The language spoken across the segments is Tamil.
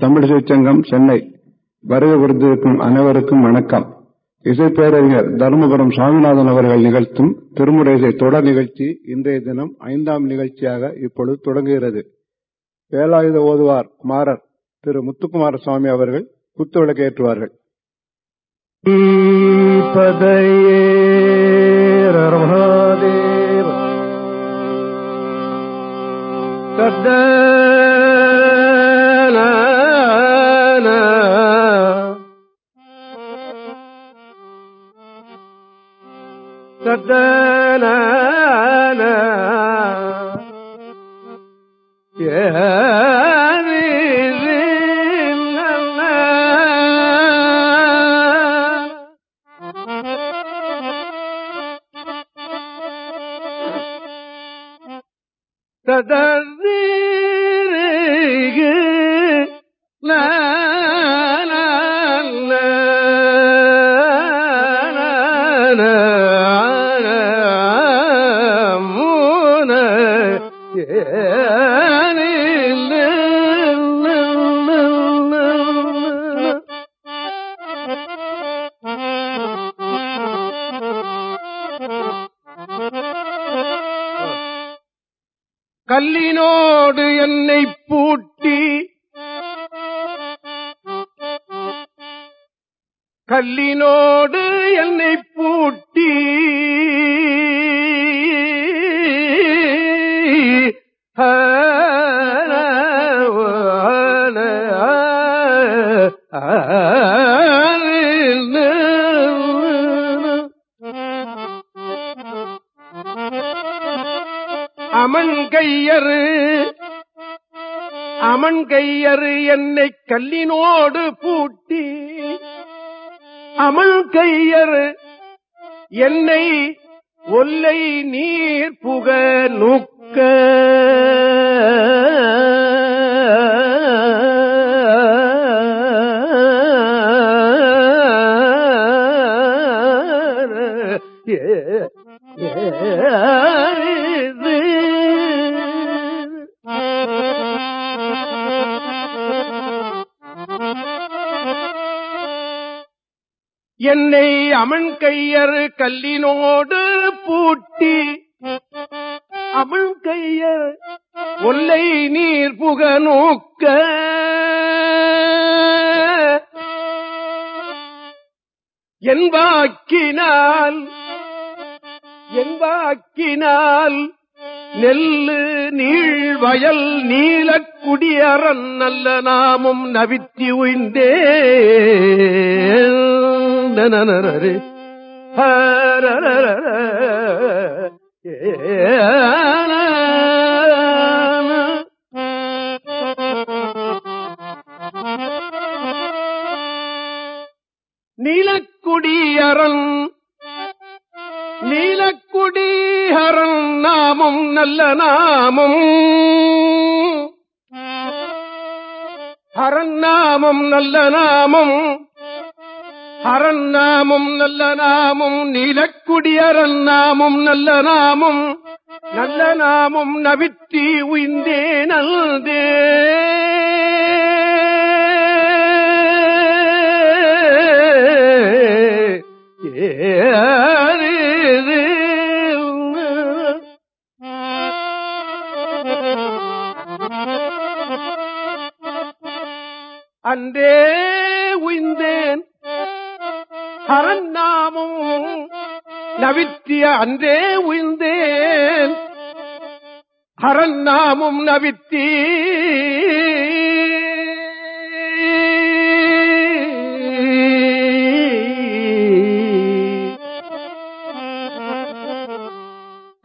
தமிழிசை சங்கம் சென்னை. வருகை கொடுத்திருக்கும் அனைவருக்கும் வணக்கம். இசைப்பேரறிஞர் தருமபுரம் சாமிநாதன் அவர்கள் நிகழ்த்தும் திருமுறைசை தொடர் நிகழ்ச்சி இன்றைய தினம் ஐந்தாம் நிகழ்ச்சியாக இப்பொழுது தொடங்குகிறது. வேலாயுத ஓதுவார் குமாரர் திரு முத்துக்குமார சுவாமி அவர்கள் குத்துவிளக்கேற்றுவார்கள் பதையே கல்லினோடு என்னை பூட்டி. அமன் கையரு அமன் கையரு என்னை கல்லினோடு அமல் கையர் என்னை ஒல்லை நீர் புக நுக்க. அமன் கையர் கல்லினோடு பூட்டி அமன் கையர் ஒல்லை நீர் புக நோக்க. என்பாக்கினால் என்பாக்கினால் நெல்லு நீள் வயல் நீலக்குடியரன் நல்ல நாமும் நவித்தி உய்ந்தே நனரரு. ஹரரரர. நீலக்குடியரன் நாமம் நல்ல நாமம் ஹரன் நாமம் நல்ல நாமம் ஹரன் நாமம் நல்ல நாமம் நீலக்குடியரன் நாமம் நல்ல நாமும். நல்ல நாமும் நவித்தி உயிந்தே நல்தே அன்றே உயிந்தேன். ஹரன் நாமும் நவித்திய அன்றே உயிர்ந்தேன். ஹரன் நாமும் நவித்தி.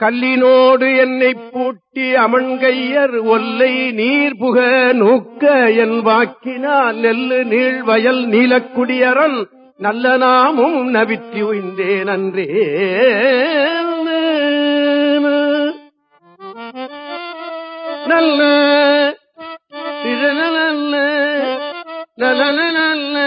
கல்லினோடு என்னை பூட்டி அமன்கையர் ஒல்லை நீர் புக நூக்க என் வாக்கினால் நெல்லு நீழ்வயல் நீலக்குடியரன் நல்ல நாமும் நவித்தி உய்ந்தேன் அன்றே நல்ல இது நல்ல நல்ல நல்ல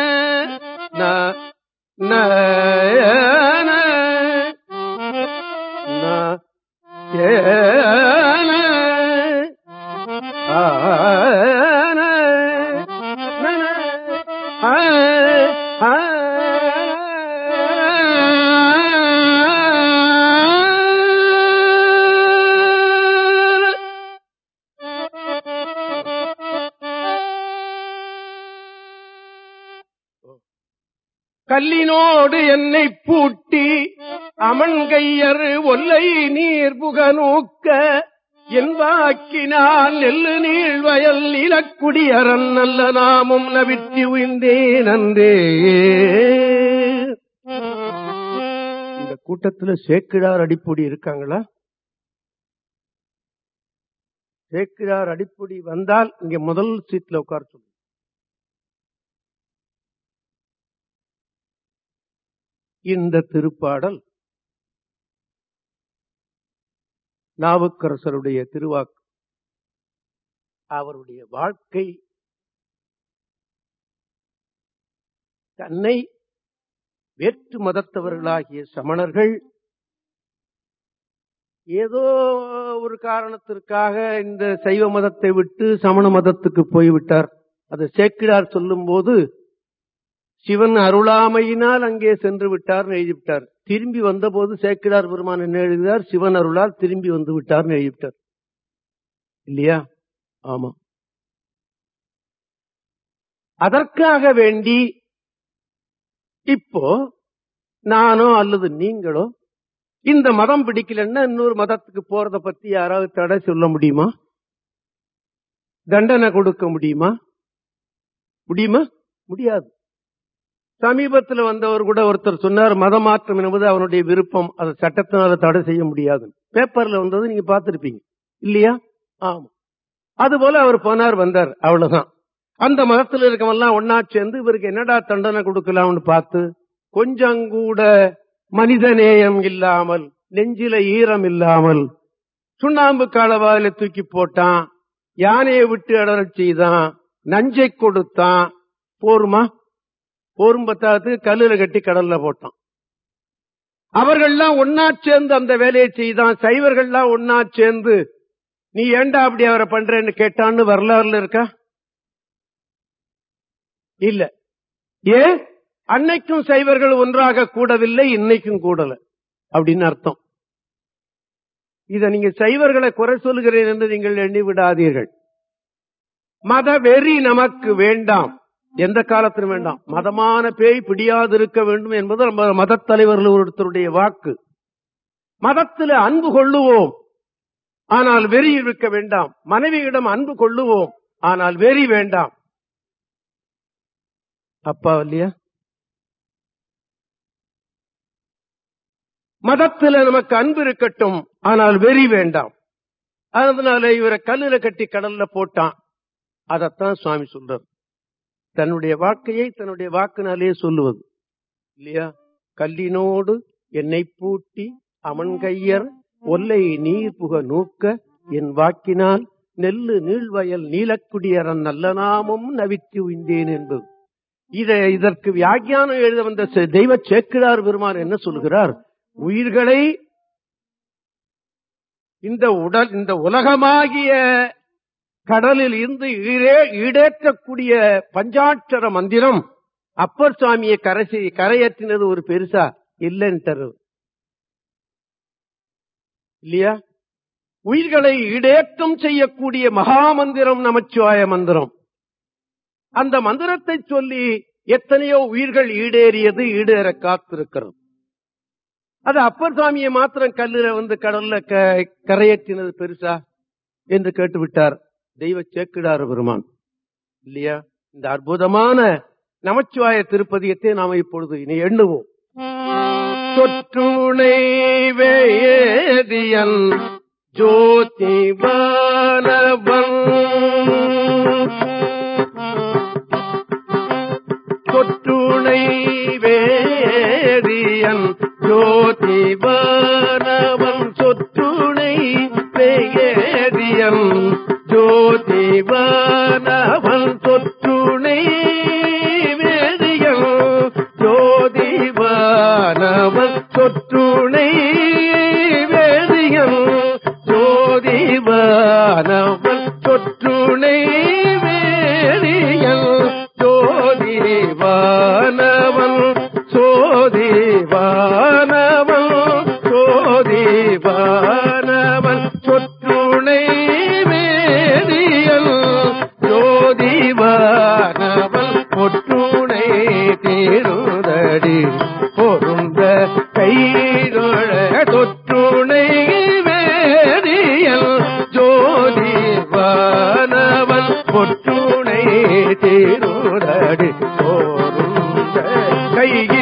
வயல் இலக்குடி நல்ல நாமும் நவிற்றி உயிர்ந்தேன் அன்றே. இந்த கூட்டத்துல சேக்கிழார் அடிப்பொடி இருக்காங்களா? சேக்கிழார் அடிப்பொடி வந்தால் இங்க முதல் சீட்ல உட்கார சொல்லு. இந்த திருப்பாடல் நாவுக்கரசருடைய திருவாக்கு அவருடைய வாழ்க்கை தன்னை வேற்று மதத்தவர்களாகிய சமணர்கள் ஏதோ ஒரு காரணத்திற்காக இந்த சைவ மதத்தை விட்டு சமண மதத்துக்கு போய்விட்டார். அதை சேக்கிழார் சொல்லும் போது சிவன் அருளாமையினால் அங்கே சென்று விட்டார் எழுதிவிட்டார். திரும்பி வந்தபோது சேக்கிடார் பெருமான் என்ன எழுதினார்? சிவன் அருளால் திரும்பி வந்து விட்டார் எழுதிவிட்டார். இல்லையா? ஆமா. அதற்காக வேண்டி இப்போ நானோ அல்லது நீங்களோ இந்த மதம் பிடிக்கலன்னா இன்னொரு மதத்துக்கு போறத பத்தி யாராவது தடை சொல்ல முடியுமா? தண்டனை கொடுக்க முடியுமா? முடியுமா? முடியாது. சமீபத்தில் வந்தவர் கூட ஒருத்தர் சொன்னார் மதம் மாற்றம் என்பது அவனுடைய விருப்பம். அதை சட்டத்தினால தடை செய்ய முடியாது. பேப்பர்ல வந்தது நீங்க பார்த்திருப்பீங்க. இல்லையா? ஆமா. அது போல அவர் போனார் வந்தார். அவ்வளவுதான். அந்த மதத்தில் இருக்கவெல்லாம் ஒன்னா சேர்ந்து இவருக்கு என்னடா தண்டனை கொடுக்கலாம்னு பார்த்து கொஞ்சம் கூட மனித நேயம் இல்லாமல் நெஞ்சில ஈரம் இல்லாமல் சுண்ணாம்பு காலவாதில தூக்கி போட்டான் யானையை விட்டு அடரச் செய்தான் நஞ்சை கொடுத்தான். போருமா? போரும் பத்தாது கல்லுல கட்டி கடல்ல போட்டான். அவர்கள்லாம் ஒன்னா சேர்ந்து அந்த வேலையை செய்தான் சைவர்கள்லாம் ஒன்னா சேர்ந்து நீ ஏண்டா அப்படி அவரை பண்றேன்னு கேட்டான்னு வரலாறுல இருக்கா? இல்ல. ஏ? அன்னைக்கும் சைவர்கள் ஒன்றாக கூடவில்லை இன்னைக்கும் கூடல. அப்படின்னு அர்த்தம். இத நீங்க சைவர்களை குறை சொல்கிறேன் என்று நீங்கள் எண்ணி விடாதீர்கள். மத வெறி நமக்கு வேண்டாம். எந்த காலத்திலும் வேண்டாம். மதமான பேய் பிடியாதிருக்க வேண்டும் என்பது நம்ம மத தலைவர்கள் ஒருத்தருடைய வாக்கு. மதத்தில் அன்பு கொள்ளுவோம். ஆனால் வெறி இருக்க வேண்டாம். மனைவியிடம் அன்பு கொள்ளுவோம். ஆனால் வெறி வேண்டாம். அப்பா இல்லையா? மதத்துல நமக்கு அன்பு இருக்கட்டும். ஆனால் வெறி வேண்டாம். அதனால இவரை கல்லுல கட்டி கடல்ல போட்டான். அதத்தான் சுவாமி சொல்றார். தன்னுடைய வாழ்க்கையை தன்னுடைய வாக்குனாலேயே சொல்லுவது. இல்லையா? கல்லினோடு என்னை பூட்டி அமன் கையர் ஒல்லை நீர் புக நோக்க என் வாக்கினால் நெல்லு நீழ்வயல் நீலக்குடியரன் நல்ல நாமும் நவித்து உய்ந்தேன் என்பது இதை இதற்கு வியாக்கியானம் எழுத வந்த தெய்வ சேக்கிரார் பெருமான் என்ன சொல்கிறார்? உயிர்களை இந்த உடல் இந்த உலகமாகிய கடலில் இருந்து ஈடேற்றக்கூடிய பஞ்சாட்சர மந்திரம் அப்பர் சுவாமியை கரை கரையற்றினது கரையேற்றினது ஒரு பெருசா இல்லைன்ட்டு இல்லையா? உயிர்களை இடேற்றம் செய்யக்கூடிய மகா மந்திரம் நமச்சிவாய மந்திரம். அந்த மந்திரத்தை சொல்லி எத்தனையோ உயிர்கள் ஈடேறியது ஈடேற காத்திருக்கிறது அது அப்பர் சாமியை மாத்திரம் கல்லுல வந்து கடல்ல க- கரையேற்றினது பெருசா? என்று கேட்டுவிட்டார். தெய்வ சேக்கிடார் பெருமான். இல்லையா? இந்த அற்புதமான நமச்சிவாய திருப்பதியத்தை நாம் இப்பொழுது இனி எண்ணுவோம். தொற்றுணை வேதியன் ஜோதி ஜோதிவானவன். தொற்றுணை வேதியன் ஜோதி ஜோதிவானவன். சொத்துணை வேதியன் ஜோதிவானவன். தொற்றுணை சொத்துணை ஜோதிவானவன் சொற்றுணை வேதியன் ஜோதிவானவன் சொற்றுணை வேதியம் ஜோதிவானவன் நாவினுக்கு ಕೈಗೆ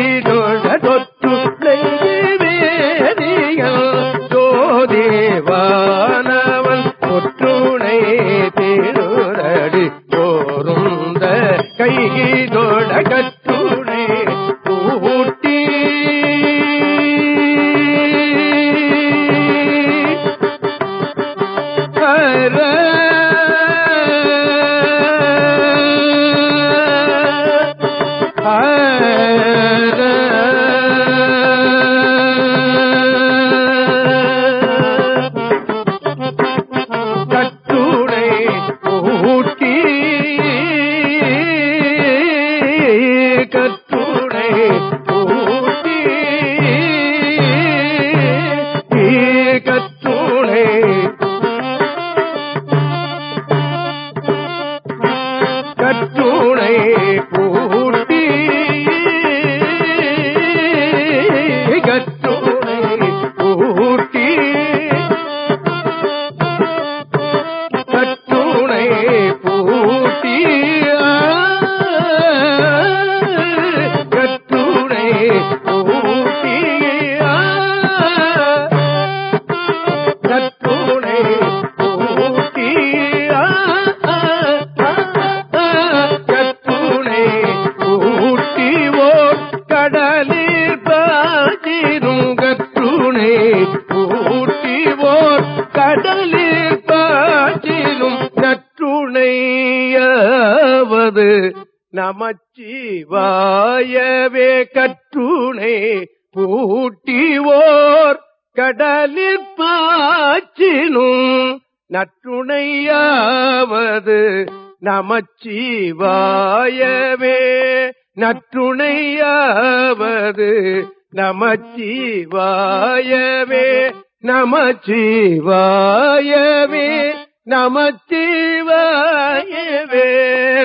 நமச்சிவாயவே. நற்றுணையாவது நமச்சிவாயவே. நமச்சிவாயவே. நமச்சிவாயவே.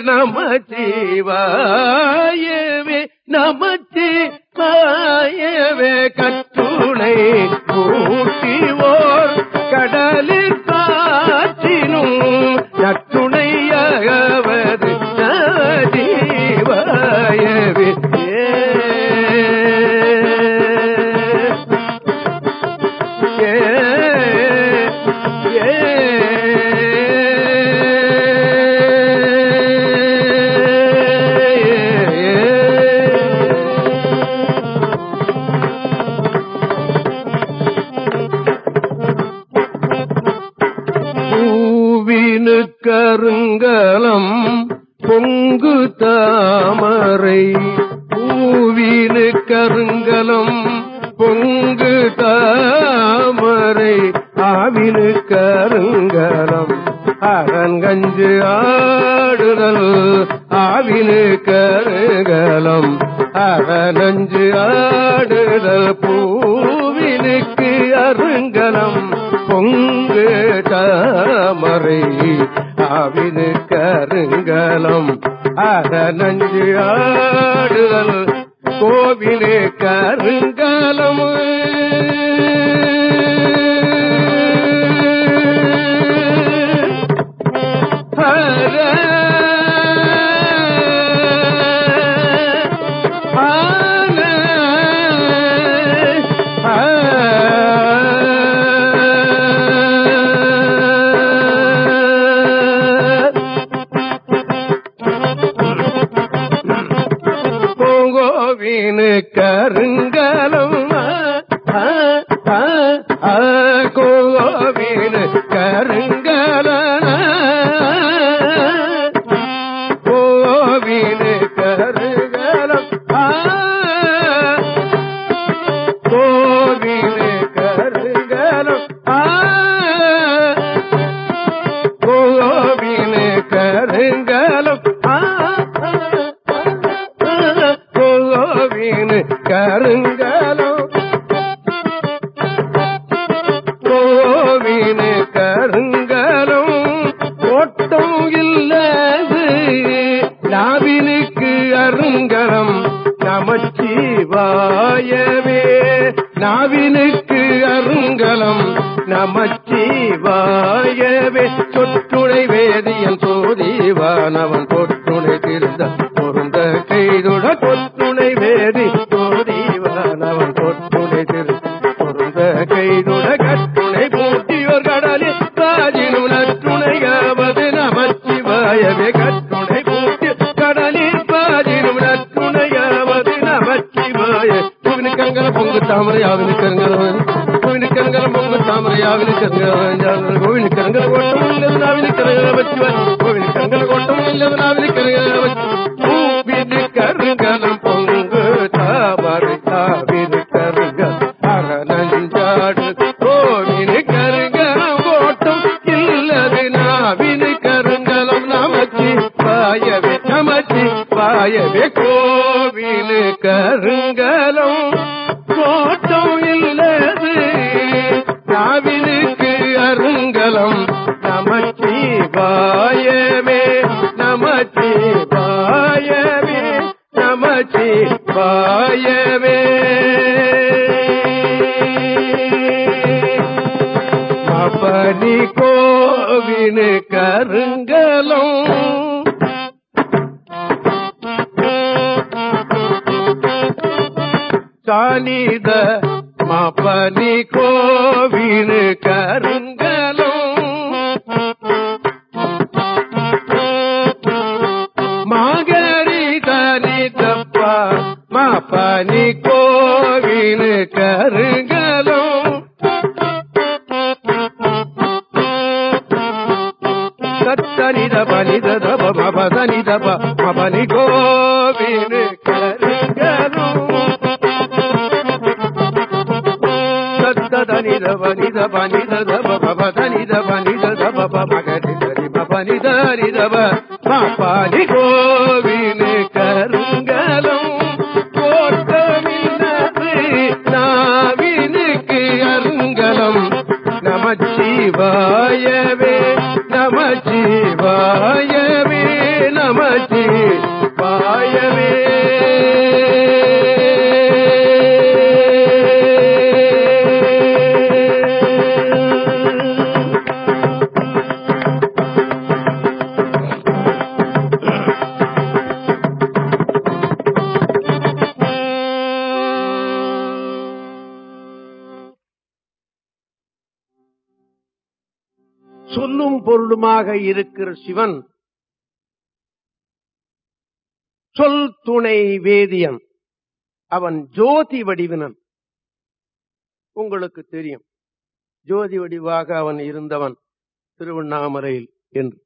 நமச்சிவாயவே. நமச்சிவாயவே. கற்றுணை கூட்டிவோர் கடலில் பா அகலம் பொங்கு தாமரை ஆவினு கருங்கலம். அரங்கஞ்சு ஆடுதல் ஆவினு கருங்கலம். அரங்கஞ்சு ஆடுதல் பூவினுக்கு அருங்கலம். பொங்கு தாமரை ஆவினு கருங்கலம். அரங்கஞ்சு ஆடுதல் கோவிலே கருங்க సని దప ని దప మప సని దప మప ని గోవిని కరిగను సద్దని దప ని దప ని దప మప సని దప ని దప మగ ని దరి మప ని దరి దప మప ని గో சிவன். சொல் துணை வேதியன். அவன் ஜோதி வடிவினன். உங்களுக்கு தெரியும். ஜோதி வடிவாக அவன் இருந்தவன் திருவண்ணாமலையில் என்று.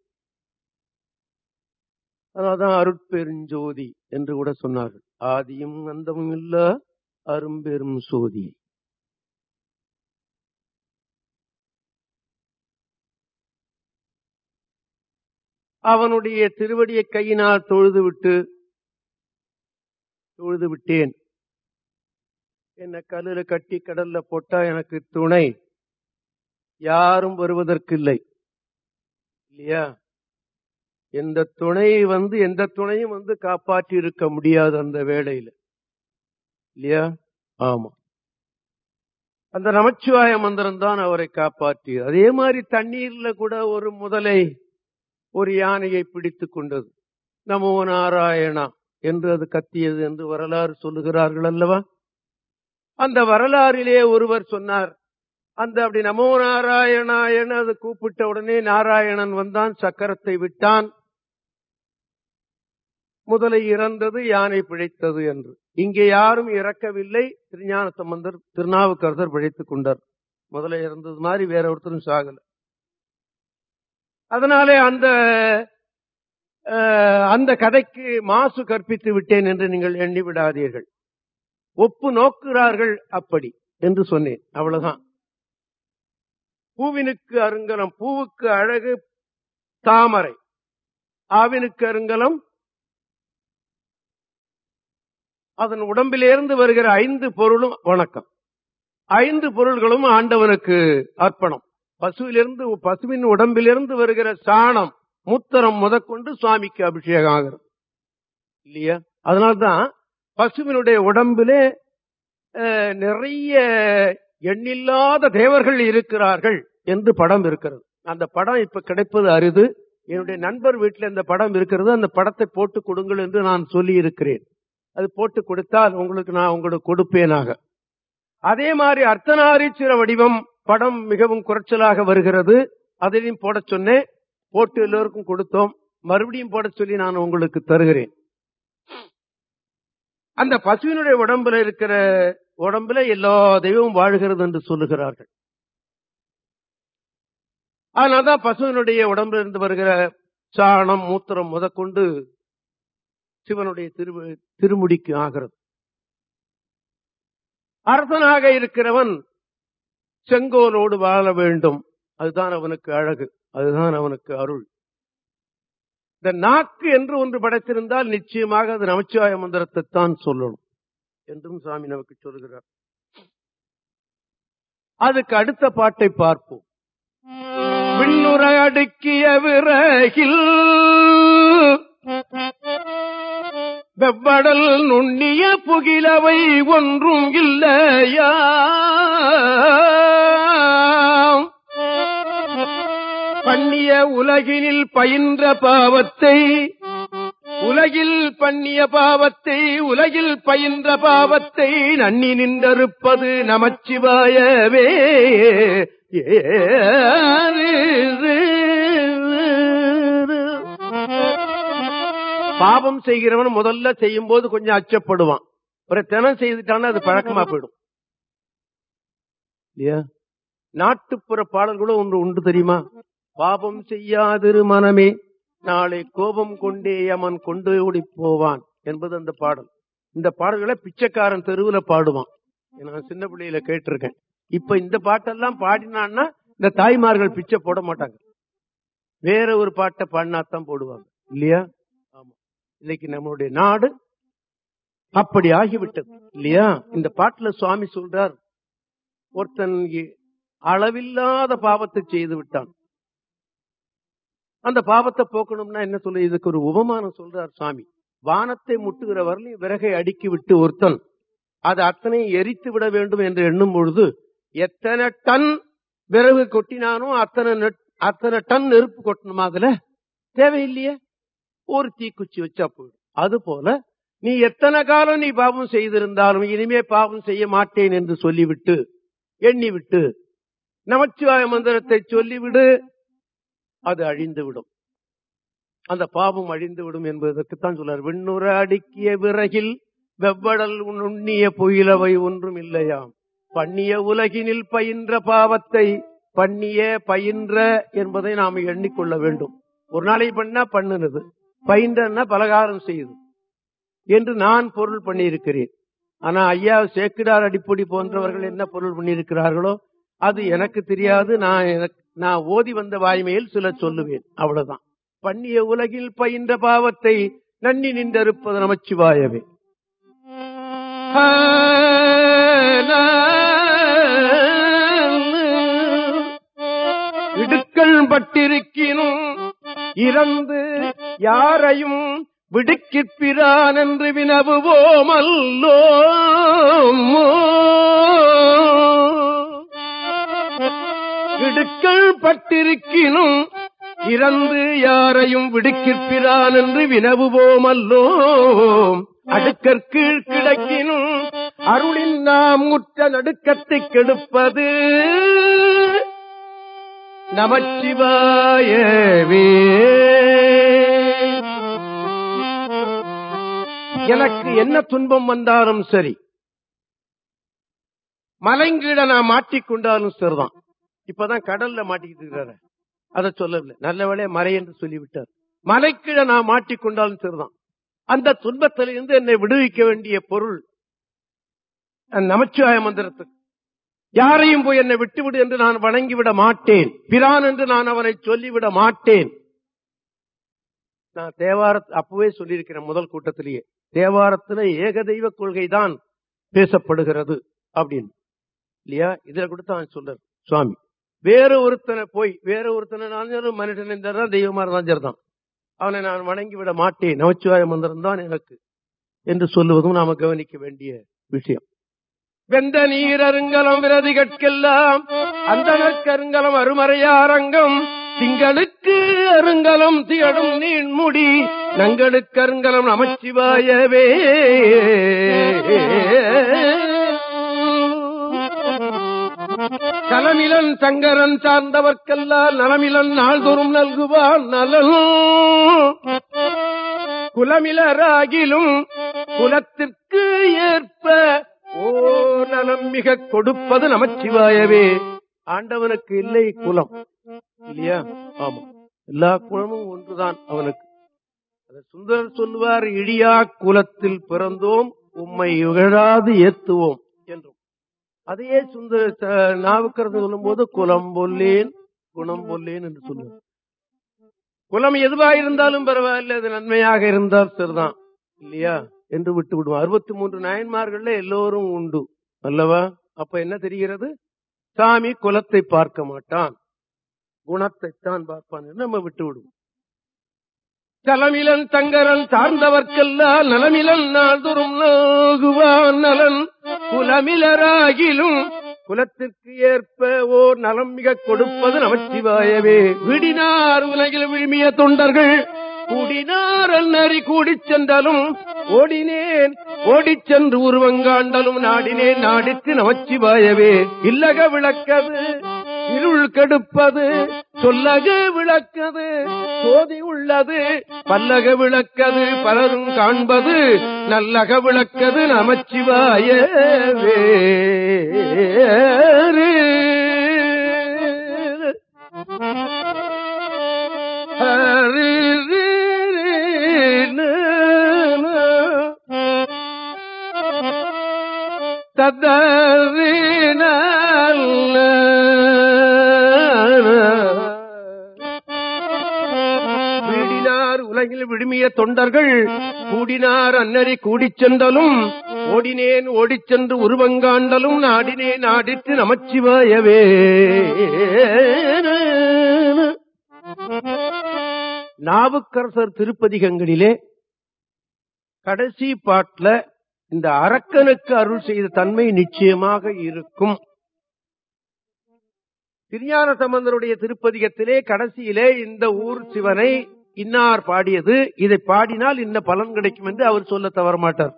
அதான் அருட்பெருஞ்சோதி என்று கூட சொன்னார்கள். ஆதியும் அந்தமும் இல்ல அரும்பெரும் சோதி. அவனுடைய திருவடியை கையினால் தொழுது விட்டு தொழுது விட்டேன் என்ன கல்லுல கட்டி கடல்ல போட்டா எனக்கு துணை. யாரும் வருவதற்கில்லை. இல்லையா? எந்த துணை வந்து எந்த துணையும் வந்து காப்பாற்றி இருக்க முடியாது அந்த வேளையில. இல்லையா? ஆமா. அந்த நமச்சிவாய மந்திரம் தான் அவரை காப்பாற்றியது. அதே மாதிரி தண்ணீர்ல கூட ஒரு முதலை ஒரு யானையை பிடித்து கொண்டது. நமோ நாராயணா என்று அது கத்தியது என்று வரலாறு சொல்லுகிறார்கள் அல்லவா? அந்த வரலாறிலே ஒருவர் சொன்னார் அந்த அப்படி நமோ நாராயணா என அது கூப்பிட்ட உடனே நாராயணன் வந்தான் சக்கரத்தை விட்டான். முதலை இறந்தது யானை பிழைத்தது என்று. இங்கே யாரும் இறக்கவில்லை. திருஞான சம்பந்தர் திருநாவுக்கரசர் பிழைத்துக் கொண்டார். முதலை இறந்தது மாதிரி வேற ஒருத்தரும் சாகல. அதனாலே அந்த அந்த கதைக்கு மாசு கற்பித்து விட்டேன் என்று நீங்கள் எண்ணி விடாதீர்கள். ஒப்பு நோக்குகிறார்கள் அப்படி என்று சொன்னேன். அவ்வளவுதான். பூவினுக்கு அருங்கலம் பூவுக்கு அழகு தாமரை. ஆவினுக்கு அருங்கலம் அதன் உடம்பிலிருந்து வருகிற ஐந்து பொருளும் வணக்கம். ஐந்து பொருள்களும் ஆண்டவனுக்கு அர்ப்பணம். பசுவிலிருந்து பசுவின் உடம்பிலிருந்து வருகிற சாணம் மூத்தரம் முதற்கொண்டு சுவாமிக்கு அபிஷேகம் ஆகிறது இல்லையா? அதனால்தான் பசுவினுடைய உடம்பிலே நிறைய எண்ணில்லாத தேவர்கள் இருக்கிறார்கள் என்று படம் இருக்கிறது. அந்த படம் இப்ப கிடைப்பது அரிது. என்னுடைய நண்பர் வீட்டில் இந்த படம் இருக்கிறது. அந்த படத்தை போட்டு கொடுங்கள் என்று நான் சொல்லி இருக்கிறேன் அது போட்டு கொடுத்தால் உங்களுக்கு நான் உங்களுக்கு கொடுப்பேனாக. அதே மாதிரி அர்த்தநாரீஸ்வர வடிவம் படம் மிகவும் குறைச்சலாக வருகிறது. அதையும் போட சொன்னேன். போட்டு எல்லோருக்கும் கொடுத்தோம். மறுபடியும் போட சொல்லி நான் உங்களுக்கு தருகிறேன். அந்த பசுவினுடைய உடம்புல இருக்கிற உடம்புல எல்லா தெய்வமும் வாழ்கிறது என்று சொல்லுகிறார்கள். அதனால்தான் பசுவினுடைய உடம்புல இருந்து வருகிற சாணம் மூத்திரம் முதற்கொண்டு சிவனுடைய திரு திருமுடிக்கு ஆகிறது. அரசனாக இருக்கிறவன் செங்கோலோடு வாழ வேண்டும். அதுதான் அவனுக்கு அழகு. அதுதான் அவனுக்கு அருள். இந்த நாக்கு என்று ஒன்று படைத்திருந்தால் நிச்சயமாக அது நமச்சிவாய மந்திரத்தை தான் சொல்லணும் என்றும் சாமி நமக்கு சொல்கிறார். அதுக்கு அடுத்த பாட்டை பார்ப்போம். விண்ணுரை அடுக்கிய விரகில் வெவ்வடல் நுண்ணிய புகிலவை ஒன்றும் இல்லையா? பண்ணிய உலகினில் பயின்ற பாவத்தை உலகில் பண்ணிய பாவத்தை உலகில் பயின்ற பாவத்தை நன்னி நின்றறுப்பது நமச்சிவாயவே. பாவம் செய்கிறவன் முதல்ல செய்யும் போது கொஞ்சம் அச்சப்படுவான். ஒரு தினம் செய்துட்டான்னா அது பழக்கமா போயிடும். இல்லையா? நாட்டுப்புற பாடல் கூட ஒன்று உண்டு தெரியுமா? பாபம் செய்யாதிரு மனமே நாளை கோபம் கொண்டே அவன் கொண்டு ஓடி போவான் என்பது அந்த பாடல். இந்த பாடல்களை பிச்சைக்காரன் தெருவுல பாடுவான். நான் சின்ன பிள்ளையில கேட்டிருக்கேன். இப்ப இந்த பாட்டெல்லாம் பாடினான்னா இந்த தாய்மார்கள் பிச்சை போட மாட்டாங்க. வேற ஒரு பாட்டை பாடினாத்தான் போடுவாங்க. இல்லையா? இன்னைக்கு நம்மளுடைய நாடு அப்படி ஆகிவிட்டது இல்லையா? இந்த பாட்டுல சுவாமி சொல்றார் ஒருத்தன் அளவில்லாத பாவத்தை செய்து விட்டான். அந்த பாவத்தை போக்கணும்னா என்ன சொல்ல இதுக்கு ஒரு உபமானம் சொல்றார் சுவாமி. வானத்தை முட்டுகிற வரலையும் விறகை அடுக்கி விட்டு ஒருத்தன் அது அத்தனை எரித்து விட வேண்டும் என்று எண்ணும் பொழுது எத்தனை டன் விறகு கொட்டினானோ அத்தனை அத்தனை டன் நெருப்பு கொட்டணுமா அதுல? தேவையில்லையே. ஒரு தீக்குச்சி வச்சா போயிடும். அது போல நீ எத்தனை காலம் நீ பாவம் செய்திருந்தாலும் இனிமே பாவம் செய்ய மாட்டேன் என்று சொல்லிவிட்டு எண்ணிவிட்டு நமச்சிவாய மந்திரத்தை சொல்லிவிடு அது அழிந்து விடும் அந்த பாவம் அழிந்து விடும் என்பதற்குத்தான் சொல்றார். விண்ணுற அடுக்கிய விறகில் வெவ்வடல் உண்ணிய புயலவை ஒன்றும் இல்லையாம். பண்ணிய உலகினில் பயின்ற பாவத்தை பண்ணிய பயின்ற என்பதை நாம் எண்ணிக்கொள்ள வேண்டும். ஒரு நாளை பண்ணா பண்ணுனது. பயின்றன பலகாரம் செய்யுது. என்று நான் பொருள் பண்ணியிருக்கிறேன். ஆனா ஐயா சேக்கிடார் அடிப்பொடி போன்றவர்கள் என்ன பொருள் பண்ணியிருக்கிறார்களோ அது எனக்கு தெரியாது. நான் நான் ஓதி வந்த வாய்மையில் சில சொல்லுவேன். அவ்வளவுதான். பண்ணிய உலகில் பயின்ற பாவத்தை நன்னி நின்றிருப்பது நமச்சிவாயவே. இடுக்கள் பட்டிருக்கினும் இறந்து யாரையும் விடுக்கிற்பிறான் என்று வினவுவோமல்லோ விடுக்கள் பட்டிருக்கினும் இறந்து யாரையும் விடுக்கிற்பிறான் என்று வினவுவோமல்லோ அடுக்கற்கீழ் கிடக்கினும் அருளின் நாம் முற்ற நடுக்கத்தை கெடுப்பது நமச்சிவாயவே. எனக்கு என்ன துன்பம் வந்தாலும் சரி மலைங்கீழ நான் மாட்டிக்கொண்டாலும் சரிதான். இப்பதான் கடல்ல மாட்டிக்கிட்டு இருக்கிறாரு அதை சொல்லவில்லை. நல்ல வேலையை மலை என்று சொல்லிவிட்டார். மலைக்கீழ நான் மாட்டிக்கொண்டாலும் சரிதான். அந்த துன்பத்திலிருந்து என்னை விடுவிக்க வேண்டிய பொருள் நமச்சிவாய மந்திரத்துக்கு. யாரையும் போய் என்னை விட்டுவிடு என்று நான் வணங்கிவிட மாட்டேன். பிரான் என்று நான் அவனை சொல்லிவிட மாட்டேன். நான் தேவார அப்பவே சொல்லியிருக்கிறேன் முதல் கூட்டத்திலேயே. தேவாரத்துல ஏகதெய்வ கொள்கைதான் பேசப்படுகிறது அப்படின்னு. இல்லையா? இதுல கூட தான் சொல்றார் சுவாமி. வேற ஒருத்தனை போய் வேற ஒருத்தனை நான் மனுஷன் இருந்தா தெய்வமா இருந்தாலும் சரிதான். அவனை நான் வணங்கி விட மாட்டேன். நமச்சிவாய மந்திரம் தான் எனக்கு என்று சொல்லுவதும் நாம கவனிக்க வேண்டிய விஷயம். வெந்த நீர் அருங்கலம் விரதி கற்கெல்லாம் அந்த கருங்கலம் அருமறையாரங்கம் திங்களுக்கு அருங்கலம் திகழும் நீண்முடி நங்களுக்கருங்கலம் நமச்சிவாயவே. கலமிலன் சங்கரன் சார்ந்தவர்க்கெல்லாம் நலமிலன் நாள்தோறும் நல்குவான் நலனும் குலமிலராகிலும் குலத்திற்கு ஏற்ப ஓ நலம் மிக கொடுப்பது நமச்சிவாயவே. ஆண்டவனுக்கு இல்லை குலம். இல்லையா? ஆமா எல்லா குலமும் ஒன்றுதான் அவனுக்கு. சுந்தரர் சொல்வார் இடியா குலத்தில் பிறந்தோம் உம்மை இகழாது ஏத்துவோம் என்றும். அதையே சுந்தர நாவுக்கரசு சொல்லும் போது குலம் பொல்லேன் குணம் பொல்லேன் என்று சொல்லுவோம் குலம் எதுவா இருந்தாலும் பரவாயில்ல அது நன்மையாக இருந்தால் சரிதான் இல்லையா? என்று விட்டு விடுவோம். அறுபத்தி மூன்று நாயன்மார்கள் எல்லோரும் உண்டு அல்லவா? அப்ப என்ன தெரிகிறது? சாமி குலத்தை பார்க்க மாட்டான் குணத்தைத்தான் பார்ப்பான் என்று நம்ம விட்டு விடுவோம். தலமிலன் தங்கரன் சார்ந்தவர்க்கெல்லாம் நலமிலன் நாள்தோறும் நோகுவான் நலன். குலமிலராகிலும் குலத்திற்கு ஏற்ப ஓர் நலம் மிக கொடுப்பது நமச்சிவாயவே. விடினார் உலகில் விழுமிய தொண்டர்கள். கூடினார் அன்னறி கூடிச் சென்றாலும். ஓடினேன் ஓடிச் சென்று உருவங்காண்டலும் நாடினேன் நாடிற்கு நமச்சிவாயவே. இல்லக விளக்கது இருள் கெடுப்பது சொல்லகு விளக்கது சோதி உள்ளது பல்லக விளக்கது பலரும் காண்பது நல்லக விளக்கது நமச்சிவாயவே. வீடினார் உலகில் விடுமிய தொண்டர்கள் கூடினார் அன்னறி கூடிச் சென்றலும் ஓடினேன் ஓடிச் சென்று உருவங்காண்டலும் நாடினேன் நாடித்து நமச்சிவாயவே. நாவுக்கரசர் திருப்பதிகங்களிலே கடைசி பாட்டில் இந்த அரக்கனுக்கு அருள் செய்த தன்மை நிச்சயமாக இருக்கும். திருஞான சம்பந்தருடைய திருப்பதிகத்திலே கடைசியிலே இந்த ஊர் சிவனை இன்னார் பாடியது இதை பாடினால் இன்ன பலன் கிடைக்கும் என்று அவர் சொல்ல தவற மாட்டார்.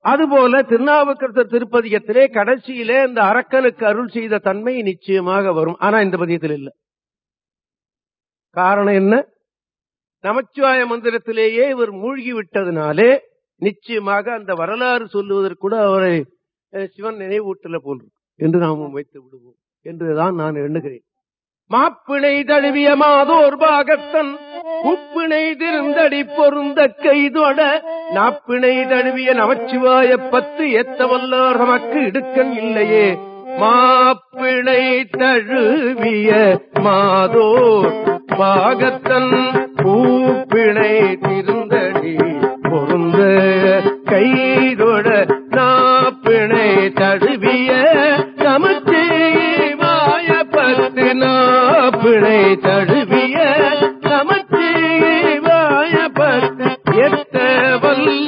அதுபோல திருநாவுக்கரசர் திருப்பதிகத்திலே கடைசியிலே இந்த அரக்கனுக்கு அருள் செய்த தன்மை நிச்சயமாக வரும். ஆனா இந்த பதியத்தில் இல்ல. காரணம் என்ன? நமச்சிவாய மந்திரத்திலேயே இவர் மூழ்கி விட்டதுனாலே நிச்சயமாக அந்த வரலாறு சொல்லுவதற்கு கூட அவரை சிவன் நினைவூட்டல போல் என்று நாம் வைத்து விடுவோம். என்றுதான் நான் எண்ணுகிறேன். மாப்பிணை தழுவிய மாதோர் பாகத்தன் உப்பிணை திருந்தடி பொருந்த கைதோட நாப்பிணை தழுவிய நமச்சிவாய பத்து ஏத்த வல்லார் நமக்கு இடுக்கன் இல்லையே. மாப்பிணை தழுவிய மாதோர் பாகத்தன் பூப்பிணை திருந்தடி பொருந்த கைதோட நாப்பிணை தழுவிய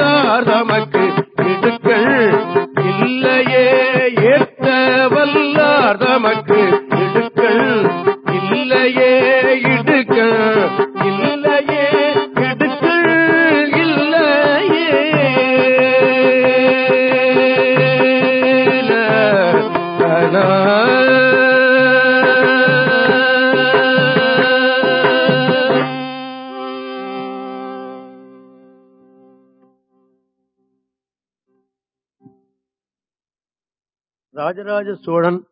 வல்லார் ராஜராஜ சோழன்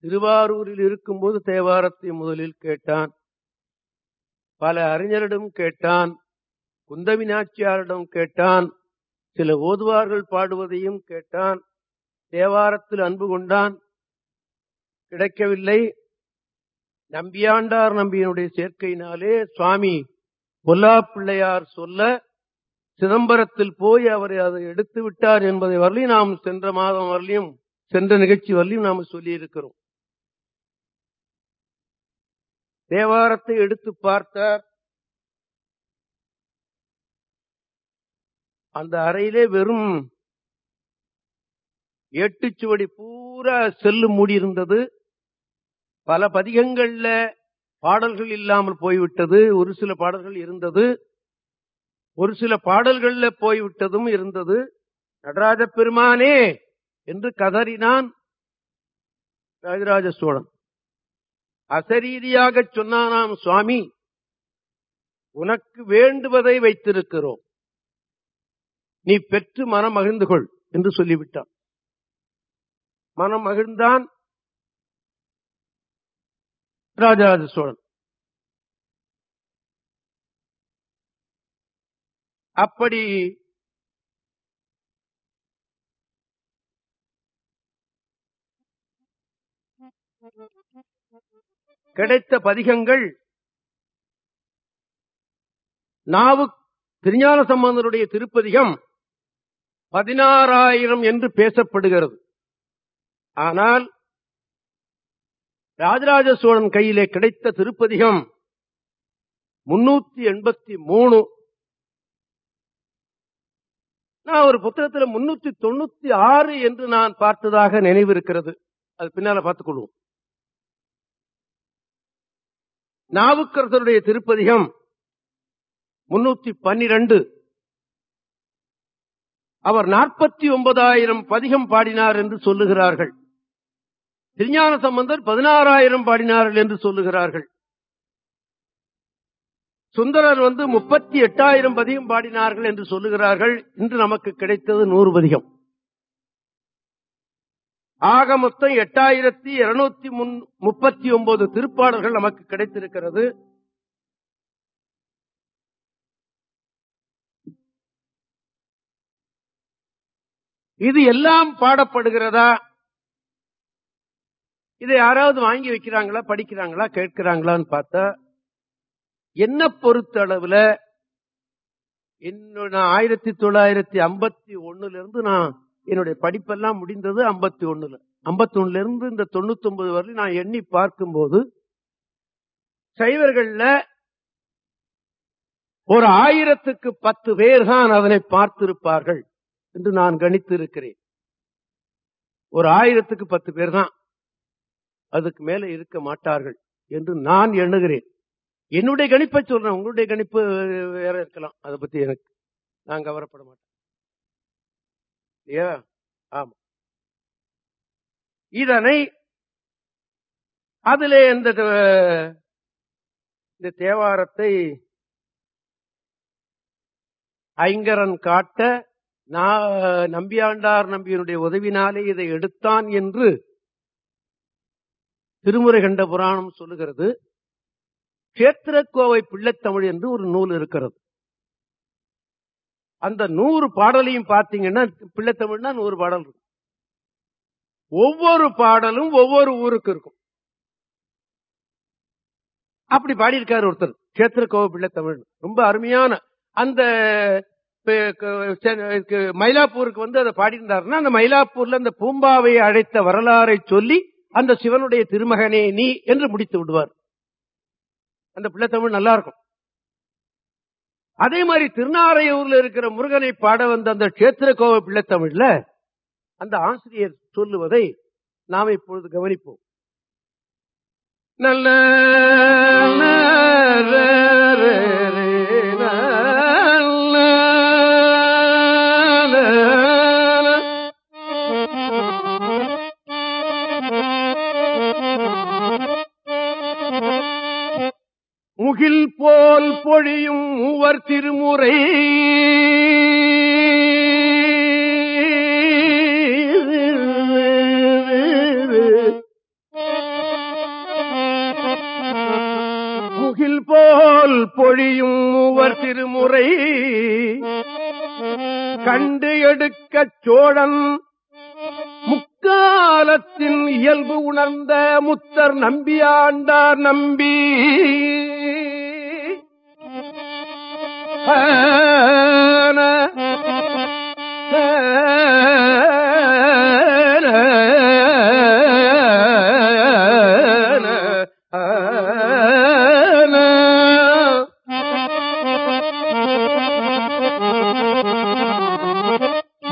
திருவாரூரில் இருக்கும்போது தேவாரத்தை முதலில் கேட்டான். பல அறிஞரிடம் கேட்டான். குந்தவி நாச்சியாரிடம் கேட்டான். சில ஓதுவார்கள் பாடுவதையும் கேட்டான். தேவாரத்தில் அன்பு கொண்டான். கிடைக்கவில்லை. நம்பியாண்டார் நம்பியனுடைய சேர்க்கையினாலே சுவாமி பொல்லா பிள்ளையார் சொல்ல சிதம்பரத்தில் போய் அவர் அதை எடுத்து விட்டார் என்பதை வரலையும் நாம் சென்ற மாதம் வரலையும் சென்ற நிகழ்ச்சி வரலையும் நாம் சொல்லி இருக்கிறோம் தேவாரத்தை எடுத்து பார்த்தார். அந்த அறையிலே வெறும் எட்டு சுவடி பூரா செல்லு மூடி இருந்தது பல பதிகங்கள்ல பாடல்கள் இல்லாமல் போய்விட்டது. ஒரு சில பாடல்கள் இருந்தது. ஒரு சில பாடல்கள்ல போய்விட்டதும் இருந்தது. நடராஜ பெருமானே என்று கதறினான் ராஜராஜ சோழன். அசரீதியாக சொன்னானாம் சுவாமி உனக்கு வேண்டுவதை வைத்திருக்கிறோம். நீ பெற்று மனம் மகிழ்ந்து கொள் என்று சொல்லிவிட்டான். மனம் மகிழ்ந்தான் ராஜராஜ சோழன். அப்படி கிடைத்த பதிகங்கள் நாவு திருஞான சம்பந்தருடைய திருப்பதிகம் பதினாறாயிரம் என்று பேசப்படுகிறது. ஆனால் ராஜராஜ சோழன் கையிலே கிடைத்த திருப்பதிகம் முன்னூத்தி எண்பத்தி மூணு நான் ஒரு புத்தகத்துல முன்னூத்தி தொண்ணூத்தி ஆறு என்று நான் பார்த்ததாக நினைவு இருக்கிறது அது பின்னால பார்த்துக்கொள்வோம் நாவுக்கரசருடைய திருப்பதிகம் முன்னூத்தி பன்னிரண்டு. அவர் நாற்பத்தி ஒன்பதாயிரம் பதிகம் பாடினார் என்று சொல்லுகிறார்கள். திருஞான சம்பந்தர் பதினாறாயிரம் பாடினார்கள் என்று சொல்லுகிறார்கள். சுந்தரர் வந்து முப்பத்தி எட்டாயிரம் பதிகம் பாடினார்கள் என்று சொல்லுகிறார்கள். இன்று நமக்கு கிடைத்தது நூறு பதிகம். ஆக மொத்தம் எட்டாயிரத்தி இருநூத்தி முப்பத்தி ஒன்பது திருப்பாடல்கள் நமக்கு கிடைத்திருக்கிறது. இது எல்லாம் பாடப்படுகிறதா? இதை யாராவது வாங்கி வைக்கிறாங்களா படிக்கிறாங்களா கேட்கிறாங்களான்னு பார்த்தா என்ன பொறுத்த அளவுல நான் ஆயிரத்தி தொள்ளாயிரத்தி ஐம்பத்தி ஒண்ணுல இருந்து நான் என்னுடைய படிப்பெல்லாம் முடிந்தது ஐம்பத்தி ஒண்ணுல ஐம்பத்தி ஒண்ணுல இருந்து இந்த தொண்ணூத்தி ஒன்பது வரல நான் எண்ணி பார்க்கும்போது சைவர்கள்ல ஒரு ஆயிரத்துக்கு பத்து பேர் தான் அதனை பார்த்திருப்பார்கள் என்று நான் கணித்து இருக்கிறேன் ஒரு ஆயிரத்துக்கு பத்து பேர் தான் அதுக்கு மேல இருக்க மாட்டார்கள் என்று நான் எண்ணுகிறேன். என்னுடைய கணிப்பை சொல்றேன். உங்களுடைய கணிப்பு வேற இருக்கலாம். அதை பத்தி எனக்கு நான் கவரப்பட மாட்டேன். இல்லையா? ஆமா. இதனை அதிலே இந்த இந்த தேவாரத்தை ஐங்கரன் காட்ட நான் நம்பியாண்டார் நம்பியனுடைய உதவினாலே இதை எடுத்தான் என்று திருமுறை கண்ட புராணம் சொல்லுகிறது. கேத்திரக்கோவை பிள்ளைத்தமிழ் என்று ஒரு நூல் இருக்கிறது. அந்த நூறு பாடலையும் பார்த்தீங்கன்னா பிள்ளைத்தமிழ்னா நூறு பாடல் இருக்கும். ஒவ்வொரு பாடலும் ஒவ்வொரு ஊருக்கு இருக்கும். அப்படி பாடியிருக்காரு ஒருத்தர் கேத்திரக்கோவை பிள்ளைத்தமிழ். ரொம்ப அருமையான அந்த மயிலாப்பூருக்கு வந்து அதை பாடியிருந்தாருன்னா அந்த மயிலாப்பூர்ல அந்த பூம்பாவை அழைத்த வரலாறை சொல்லி அந்த சிவனுடைய திருமகனே நீ என்று முடித்து விடுவார். அந்த பிள்ளை தமிழ் நல்லா இருக்கும் அதே மாதிரி திருநாரையூர்ல இருக்கிற முருகனை பாட வந்த அந்த கஷேத்திர கோவ பிள்ளை தமிழ்ல அந்த ஆசிரியர் சொல்லுவதை நாம் இப்பொழுது கவனிப்போம். நல்ல பொழியும் மூவர் திருமுறை. முகில் போல் பொழியும் மூவர் திருமுறை. கண்டு எடுக்கச் சோழன் முக்காலத்தின் இயல்பு உணர்ந்த முத்தர் நம்பியாண்டார் நம்பி.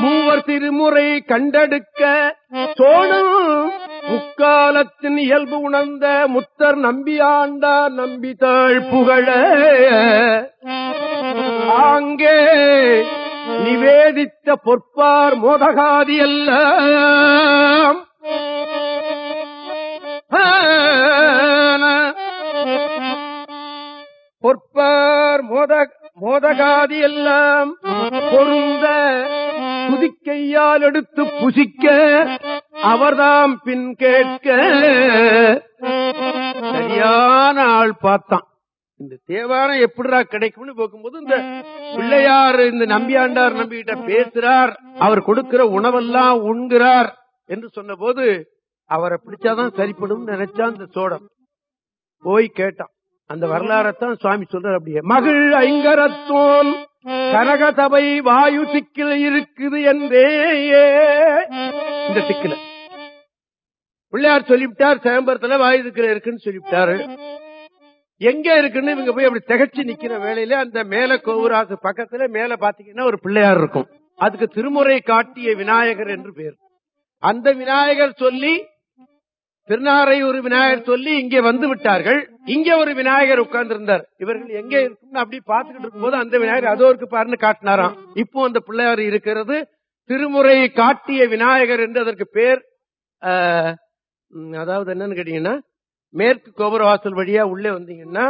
மூவர் திருமுறை கண்டெடுக்க சோழன் முக்காலத்தின் இயல்பு உணர்ந்த முத்தர் நம்பியாண்டார் தாழ் புகழ. அங்கே நிவேதித்த பொற்பார் மோதகாதி அல்ல பொற்பார் மோத மோதகாதி எல்லாம் பொருந்த துதிக்கையால் எடுத்து புசிக்க அவர்தாம் பின் கேட்க சரியான ஆள் பார்த்தான். இந்த தேவாரம் எப்படிடா கிடைக்கும்னு போகும்போது இந்த பிள்ளையார் இந்த நம்பியாண்டார் நம்பிக்கிட்ட பேசுறார். அவர் கொடுக்கிற உணவெல்லாம் உண்கிறார் என்று சொன்ன போது அவரை பிடிச்சாதான் சரிப்படும் நினைச்சா இந்த சோழன். போய் கேட்டான். அந்த வரலாறத்தான் சுவாமி சொல்றார் அப்படியே மகிழ் ஐங்கரத்தோன் கனகசபை வாயு சிக்கில இருக்குது என்றே இந்த சிக்கில. பிள்ளையார் சொல்லிவிட்டார் சேம்பரத்துல வாயு சிக்கில இருக்குன்னு சொல்லிவிட்டாரு. எங்க இருக்குன்னு இவங்க போய் அப்படி திகச்சு நிக்கிற வேலையில அந்த மேல கோவுராசு பக்கத்துல மேல பாத்தீங்கன்னா ஒரு பிள்ளையார் இருக்கும். அதுக்கு திருமுறை காட்டிய விநாயகர் என்று பேர். அந்த விநாயகர் சொல்லி திருநாரையூர் விநாயகர் சொல்லி இங்கே வந்து விட்டார்கள். இங்க ஒரு விநாயகர் உட்கார்ந்து இருந்தார் இவர்கள் எங்க இருக்குன்னு அப்படி பாத்துக்கிட்டு இருக்கும்போது அந்த விநாயகர் அதோ இருக்கு பாருன்னு காட்டினாராம். இப்போ அந்த பிள்ளையார் இருக்கிறது. திருமுறை காட்டிய விநாயகர் என்று அதற்கு பேர் ஆஹ், அதாவது என்னன்னு கேட்டீங்கன்னா மேற்கு கோபுரவாசல் வழியா உள்ளே வந்தீங்கன்னா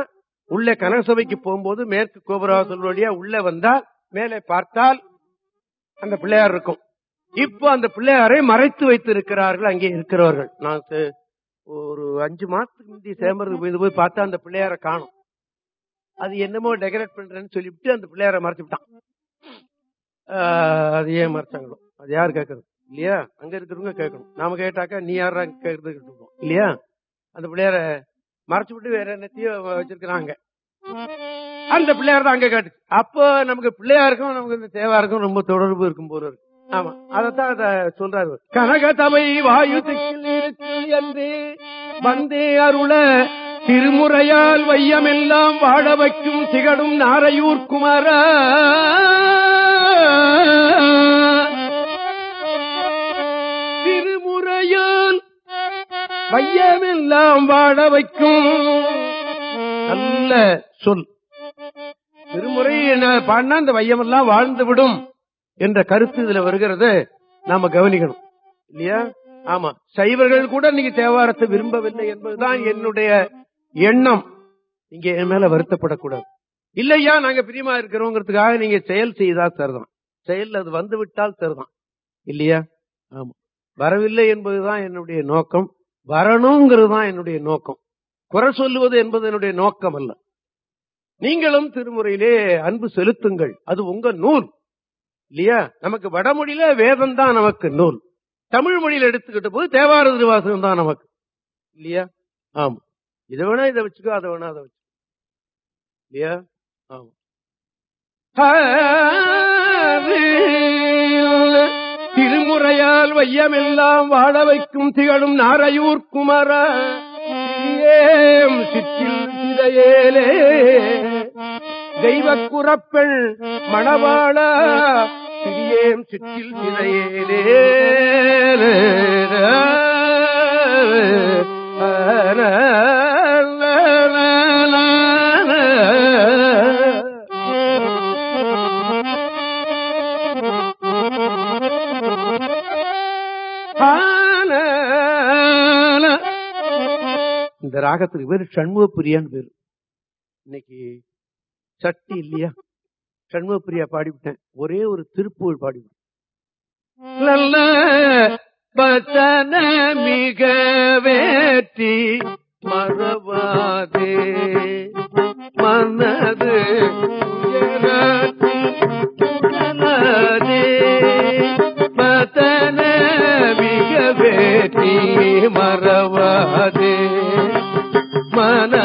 உள்ளே கனகசபைக்கு போகும்போது மேற்கு கோபுரவாசல் வழியா உள்ளே வந்தால் மேலே பார்த்தால் அந்த பிள்ளையார் இருக்கும். இப்போ அந்த பிள்ளையாரை மறைத்து வைத்து இருக்கிறார்கள் அங்கே இருக்கிறவர்கள். நான் ஒரு அஞ்சு மாசத்துக்கு முந்தைய சேம்பரத்துக்கு போய் போய் பார்த்தா அந்த பிள்ளையார காணும். அது என்னமோ டெக்கரேட் பண்றேன்னு சொல்லிவிட்டு அந்த பிள்ளையார மறைச்சு விட்டான் அது ஏன் மறைச்சாங்களோ? அது யார் கேட்கறது? இல்லையா? அங்க இருக்கிறவங்க கேட்கணும். நாம கேட்டாக்கா நீ யாரா கேட்கறது இல்லையா? அந்த பிள்ளையார மறைச்சு விட்டு வேற என்னத்தையும் வச்சிருக்கிறாங்க. அந்த பிள்ளையார் தான் அங்க காட்டுச்சு. அப்போ நமக்கு பிள்ளையாருக்கும் நமக்கு இந்த தேவாருக்கும் ரொம்ப தொடர்பு இருக்கும் போல இருக்கு. ஆமா. அதத்தான் அத சொல்றாரு. கனகதமை வாயு என்று வந்தே அருள திருமுறையால் வையமெல்லாம் வாழ வைக்கும் திகழும் நாரையூர் குமாரா. வையமெல்லாம் வாழ வைக்கும். நல்ல சொல். திருமுறை என்ன பாடினா இந்த வையமெல்லாம் வாழ்ந்து விடும் என்ற கருத்து இதுல வருகிறது. நாம கவனிக்கணும். இல்லையா? ஆமா. சைவர்கள் கூட நீங்க தேவாரத்தை விரும்பவில்லை என்பதுதான் என்னுடைய எண்ணம். நீங்க என் மேல வருத்தப்படக்கூடாது. இல்லையா? நாங்க பிரியமா இருக்கிறோங்கிறதுக்காக நீங்க செயல் செய்தா சரிதான். செயல் அது வந்து விட்டால் சரிதான். இல்லையா? ஆமா. வரவில்லை என்பதுதான் என்னுடைய நோக்கம். வரணுங்கிறது தான் என்னுடைய நோக்கம். குறை சொல்லுவது என்பது என்னுடைய நோக்கம் அல்ல. நீங்களும் திருமுறையிலே அன்பு செலுத்துங்கள். அது உங்க நூல். இல்லையா? நமக்கு வடமொழியில வேதம் தான் நமக்கு நூல். தமிழ் மொழியில எடுத்துக்கிட்ட போது தேவார திருவாசகம் தான் நமக்கு. இல்லையா? ஆமா. இதை வேணா இதை வச்சுக்கோ அதை வேணா அதை வச்சுக்கோ. இல்லையா? ஆமா. திருமுறையால் வையமெல்லாம் வாழ வைக்கும் திகழும் நாரையூர் குமர. ஏம் சிற்றில் சிதையேலே. தெய்வ குறப்பெண் மணவாள சிறியேம் சிற்றில் சிதையேலே. இந்த ராகத்துக்கு பேரு சண்முகப்பிரியான்னு பேரு. இன்னைக்கு சட்டி இல்லையா? சண்முகப்பிரியா பாடிவிட்டேன். ஒரே ஒரு திருப்புகழ் பாடிவிட்டேன். நல்ல மிக வேற்றி மறவாதே. மனது உயரத்தி மிக வேற்றி மறவாதே. மனது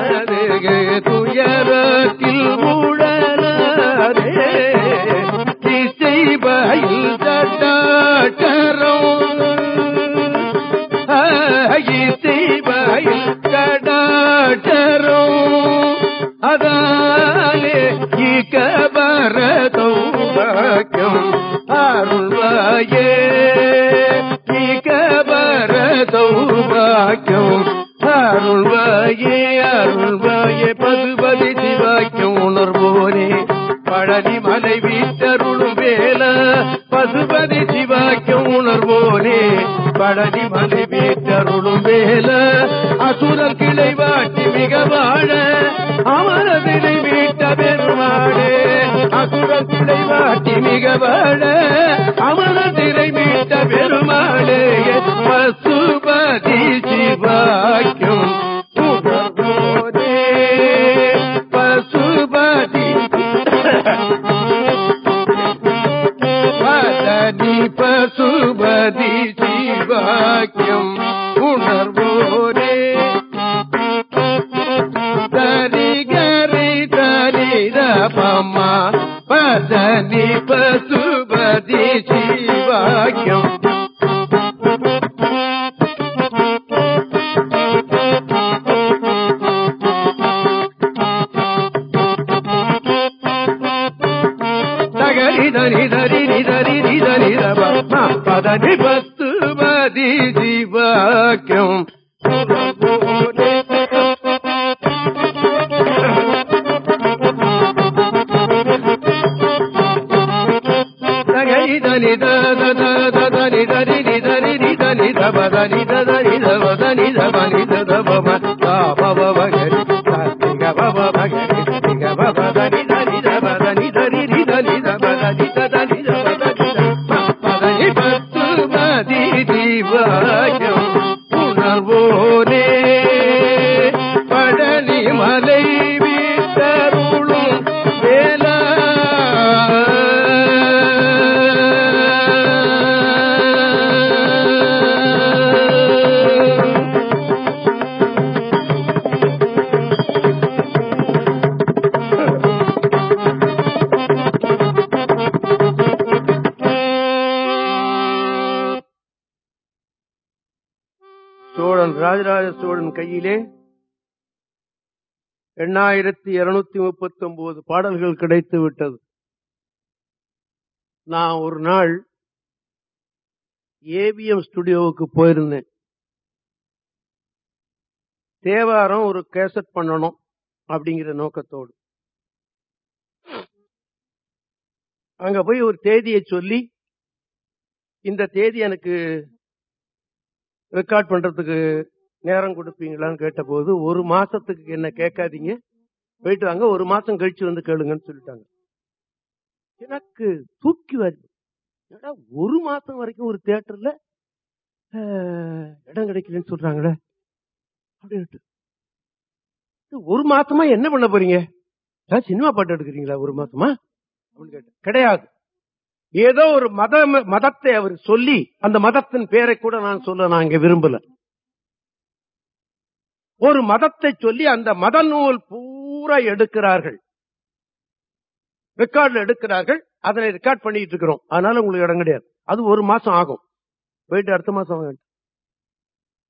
சோழன் எண்ணாயிரத்தி இருநூத்தி முப்பத்தி ஒன்பது பாடல்கள் கிடைத்து விட்டது. நான் ஒரு நாள் ஏவிஎம் ஸ்டுடியோவுக்கு போயிருந்தேன். தேவாரம் ஒரு கேசட் பண்ணணும் அப்படிங்கிற நோக்கத்தோடு. அங்க போய் ஒரு தேதியை சொல்லி இந்த தேதி எனக்கு ரெக்கார்ட் பண்றதுக்கு நேரம் கொடுப்பீங்களான்னு கேட்டபோது ஒரு மாசத்துக்கு என்ன கேட்காதீங்க. போயிட்டு வாங்க ஒரு மாசம் கழிச்சு வந்து கேளுங்கன்னு சொல்லிட்டாங்க. எனக்கு தூக்கி வருது ஏடா ஒரு மாசம் வரைக்கும் ஒரு தியேட்டர்ல இடம் கிடைக்கலன்னு சொல்றாங்களே. அப்படின்ட்டு. ஒரு மாசமா என்ன பண்ண போறீங்க? ஏதாவது சினிமா பாட்டு எடுக்கிறீங்களா ஒரு மாசமா? அப்படின்னு கேட்டேன். கிடையாது. ஏதோ ஒரு மத மதத்தை அவர் சொல்லி அந்த மதத்தின் பேரை கூட நான் சொல்ல நான் இங்க விரும்பல. ஒரு மதத்தை சொல்லி அந்த மத நூல் பூரா எடுக்கிறார்கள். ரெக்கார்ட்ல எடுக்கிறார்கள். அதனை ரெக்கார்ட் பண்ணிட்டு இருக்கிறோம். அதனால உங்களுக்கு இடம் கிடையாது. அது ஒரு மாசம் ஆகும். போயிட்டு அடுத்த மாசம்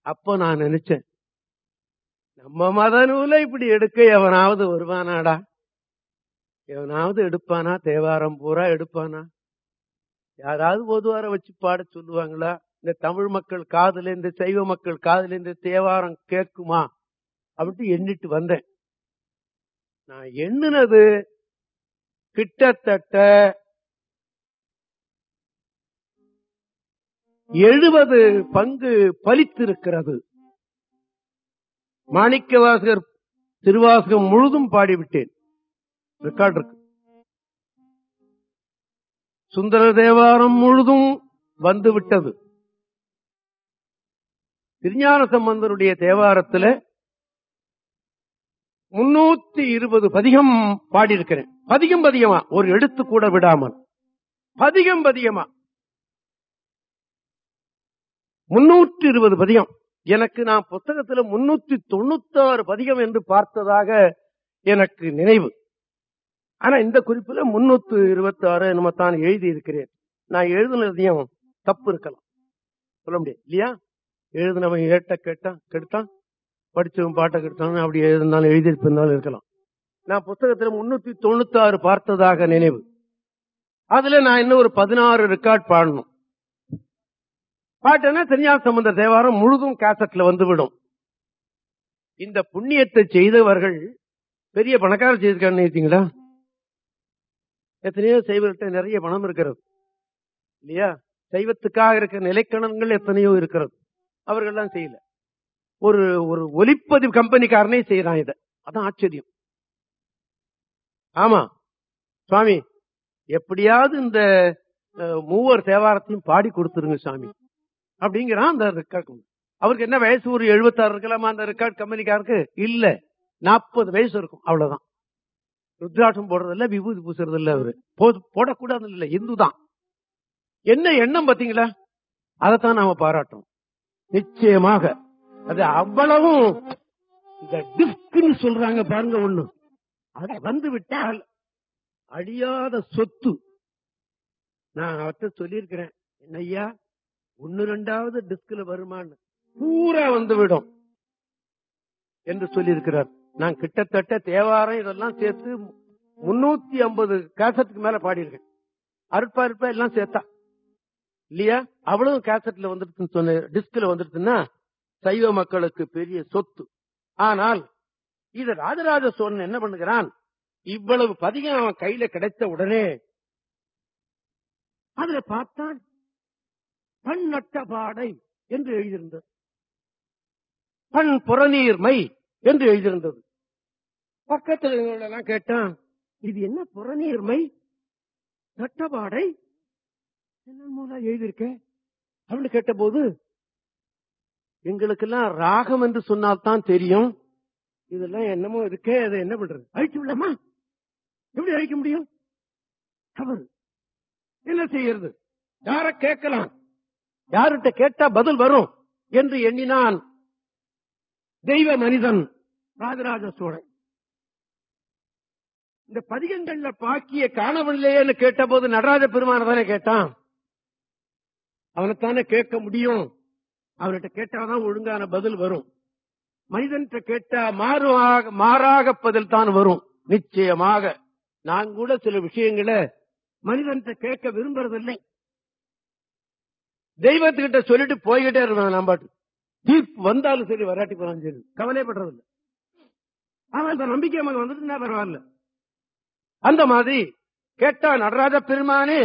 அப்ப நான் நினைச்சேன் நம்ம மத நூலை இப்படி எடுக்க எவனாவது வருவானாடா? எவனாவது எடுப்பானா? தேவாரம் பூரா எடுப்பானா? யாராவது பொதுவார வச்சு பாட சொல்லுவாங்களா? இந்த தமிழ் மக்கள் காதுல இந்த சைவ மக்கள் காதுல இந்த தேவாரம் கேட்குமா அப்படின்ட்டு எண்ணிட்டு வந்தேன். நான் எண்ணுனது கிட்டத்தட்ட எழுபது பங்கு பலித்திருக்கிறது. மாணிக்கவாசகர் திருவாசகம் முழுதும் பாடிவிட்டேன். ரெக்கார்ட் இருக்கு. சுந்தர தேவாரம் முழுதும் வந்து விட்டது திருஞான சம்பந்தருடைய தேவாரத்துல முன்னூத்தி இருபது பதிகம் பாடியிருக்கிறேன். பதிகம் பதிகமா ஒரு எழுத்து கூட விடாமல். பதிகம் பதிகமா முன்னூற்றி இருபது பதிகம். எனக்கு நான் புத்தகத்துல முன்னூத்தி தொண்ணூத்தி ஆறு பதிகம் என்று பார்த்ததாக எனக்கு நினைவு. ஆனா இந்த குறிப்புல முன்னூத்தி இருபத்தி ஆறு நம்ம தான் எழுதி இருக்கிறேன் நான் எழுதுனதையும் தப்பு இருக்கலாம். சொல்ல முடியாது. இல்லையா? எழுதினவன் ஏட்ட கேட்டான் கெடுத்தான் படிச்சவன் பாட்டை கெடுத்தான் அப்படி எழுதினாலும் எழுதியிருப்பிருந்தாலும் இருக்கலாம். நான் புத்தகத்துல முன்னூத்தி தொண்ணூத்தி ஆறு பார்த்ததாக நினைவு. அதுல நான் இன்னும் ஒரு பதினாறு ரெக்கார்ட் பாடணும். பாட்டுன்னா தனியார் சம்பந்த தேவாரம் முழுதும் கேசட்ல வந்துவிடும். இந்த புண்ணியத்தை செய்தவர்கள் பெரிய பணக்காரர் செய்திருக்கான்னு எத்தனையோ செய்வர்கிட்ட நிறைய பணம் இருக்கிறது. இல்லையா? சைவத்துக்காக இருக்கிற நிலைக்கணங்கள் எத்தனையோ இருக்கிறது. அவர்கள்லாம் செய்யல. ஒரு ஒரு ஒலிப்பதிவு கம்பெனிக்காரனே செய்யறான் இத. அதான் ஆச்சரியம். ஆமா. சுவாமி எப்படியாவது இந்த மூவர் தேவாரத்தையும் பாடி கொடுத்துருங்க சாமி அப்படிங்கிறான் அந்த ரெக்கார்ட் அவருக்கு என்ன வயசு? ஒரு எழுபத்தாறு இருக்கலாமா அந்த ரெக்கார்ட் கம்பெனிக்காருக்கு இல்ல. நாற்பது வயசு இருக்கும். அவ்வளவுதான். ருத்ராட்சம் போடுறது இல்ல விபூதி பூசுறது இல்ல அவரு. போது- போடக்கூடாது இல்ல. இந்து தான் என்ன எண்ணம் பாத்தீங்களா அதைத்தான் நாம பாராட்டோம் நிச்சயமாக. அது அவ்வளவும் இந்த டிஸ்க்னு சொல்றாங்க பாருங்க ஒண்ணு. அது வந்து விட்டால் அழியாத சொத்து. நான் அவர்கிட்ட சொல்லியிருக்கிறேன் என்னய்யா ஒன்னு ரெண்டாவது டிஸ்க்ல வருமான்னு பூரா வந்து விடும் என்று சொல்லியிருக்கிறார். நான் கிட்டத்தட்ட தேவாரம் இதெல்லாம் சேர்த்து முன்னூத்தி ஐம்பது கேசட்டுக்கு மேல பாடியிருக்கேன். அருப்பா அருப்பா எல்லாம் சேர்த்தா. இல்லையா? அவ்வளவு கேசட்ல வந்துருச்சுன்னு சொன்ன டிஸ்க்ல வந்துருச்சுன்னா சைவ மக்களுக்கு பெரிய சொத்து. ஆனால் இது ராஜராஜ சோழன் என்ன பண்ணுகிறான்? இவ்வளவு பதிகம் அவன் கையில கிடைத்த உடனே அதுல பார்த்தான் பண் பாடை என்று எழுதியிருந்தது. பண் புறநீர்மை என்று எழுதியிருந்தது. பக்கத்தில் எல்லாம் கேட்டான் இது என்ன புறநீர்மை நட்டபாடை என்ன மூலம் எழுதியிருக்க அப்படின்னு கேட்டபோது எங்களுக்கெல்லாம் ராகம் என்று சொன்னால்தான் தெரியும். இதெல்லாம் என்னமோ இருக்கே அதை என்ன பண்றது? அழிச்சு விடலாமா? எப்படி அழிக்க முடியும்? தவறு. என்ன செய்யறது? யார கேட்கலாம்? யார்கிட்ட கேட்டா பதில் வரும் என்று எண்ணினான் தெய்வ மனிதன் ராஜராஜ சோழன். இந்த பதிகங்கள்ல பாக்கிய காணவில்லையேன்னு கேட்டபோது நடராஜ பெருமான தானே கேட்டான்? அவனைத்தானே கேட்க முடியும்? அவன்கிட்ட கேட்டாதான் ஒழுங்கான பதில் வரும். மனிதன்கிட்ட கேட்டா மாறுவாக மாறாக பதில் தான் வரும் நிச்சயமாக. நான் கூட சில விஷயங்களை மனிதன்கிட்ட கேட்க விரும்புறதில்லை. தெய்வத்துக்கிட்ட சொல்லிட்டு போய்கிட்டே இருவேன் நான் பாட்டு. தீர்ப்பு வந்தாலும் சரி வராட்டி போனாலும் சரி கவலைப்படுறதில்லை. அவன் அந்த நம்பிக்கை நமக்கு வந்துட்டு பரவாயில்ல. அந்த மாதிரி கேட்டா நடராஜ பெருமானே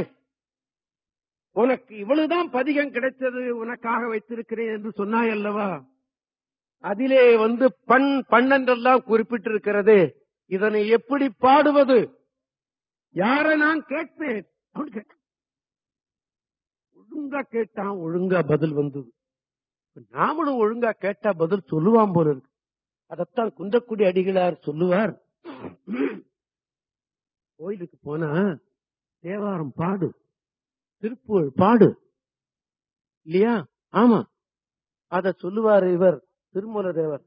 உனக்கு இவ்வளவுதான் பதிகம் கிடைத்தது உனக்காக வைத்திருக்கிறேன் என்று சொன்னாய் அல்லவா? அதிலே வந்து பண் பன்னெண்டெல்லாம் குறிப்பிட்டிருக்கிறது. இதனை எப்படி பாடுவது? யாரை நான் கேட்பேன்? ஒழுங்கா கேட்டான் ஒழுங்கா பதில் வந்தது. நாமளும் ஒழுங்கா கேட்டா பதில் சொல்லுவான் போல இருக்கு. அதத்தான் குந்தக்குடி அடிகளார் சொல்லுவார். கோயிலுக்கு போனா தேவாரம் பாடு. திருப்புகழ் பாடு. இல்லையா? ஆமா. அத சொல்லுவார் இவர் திருமூல தேவர்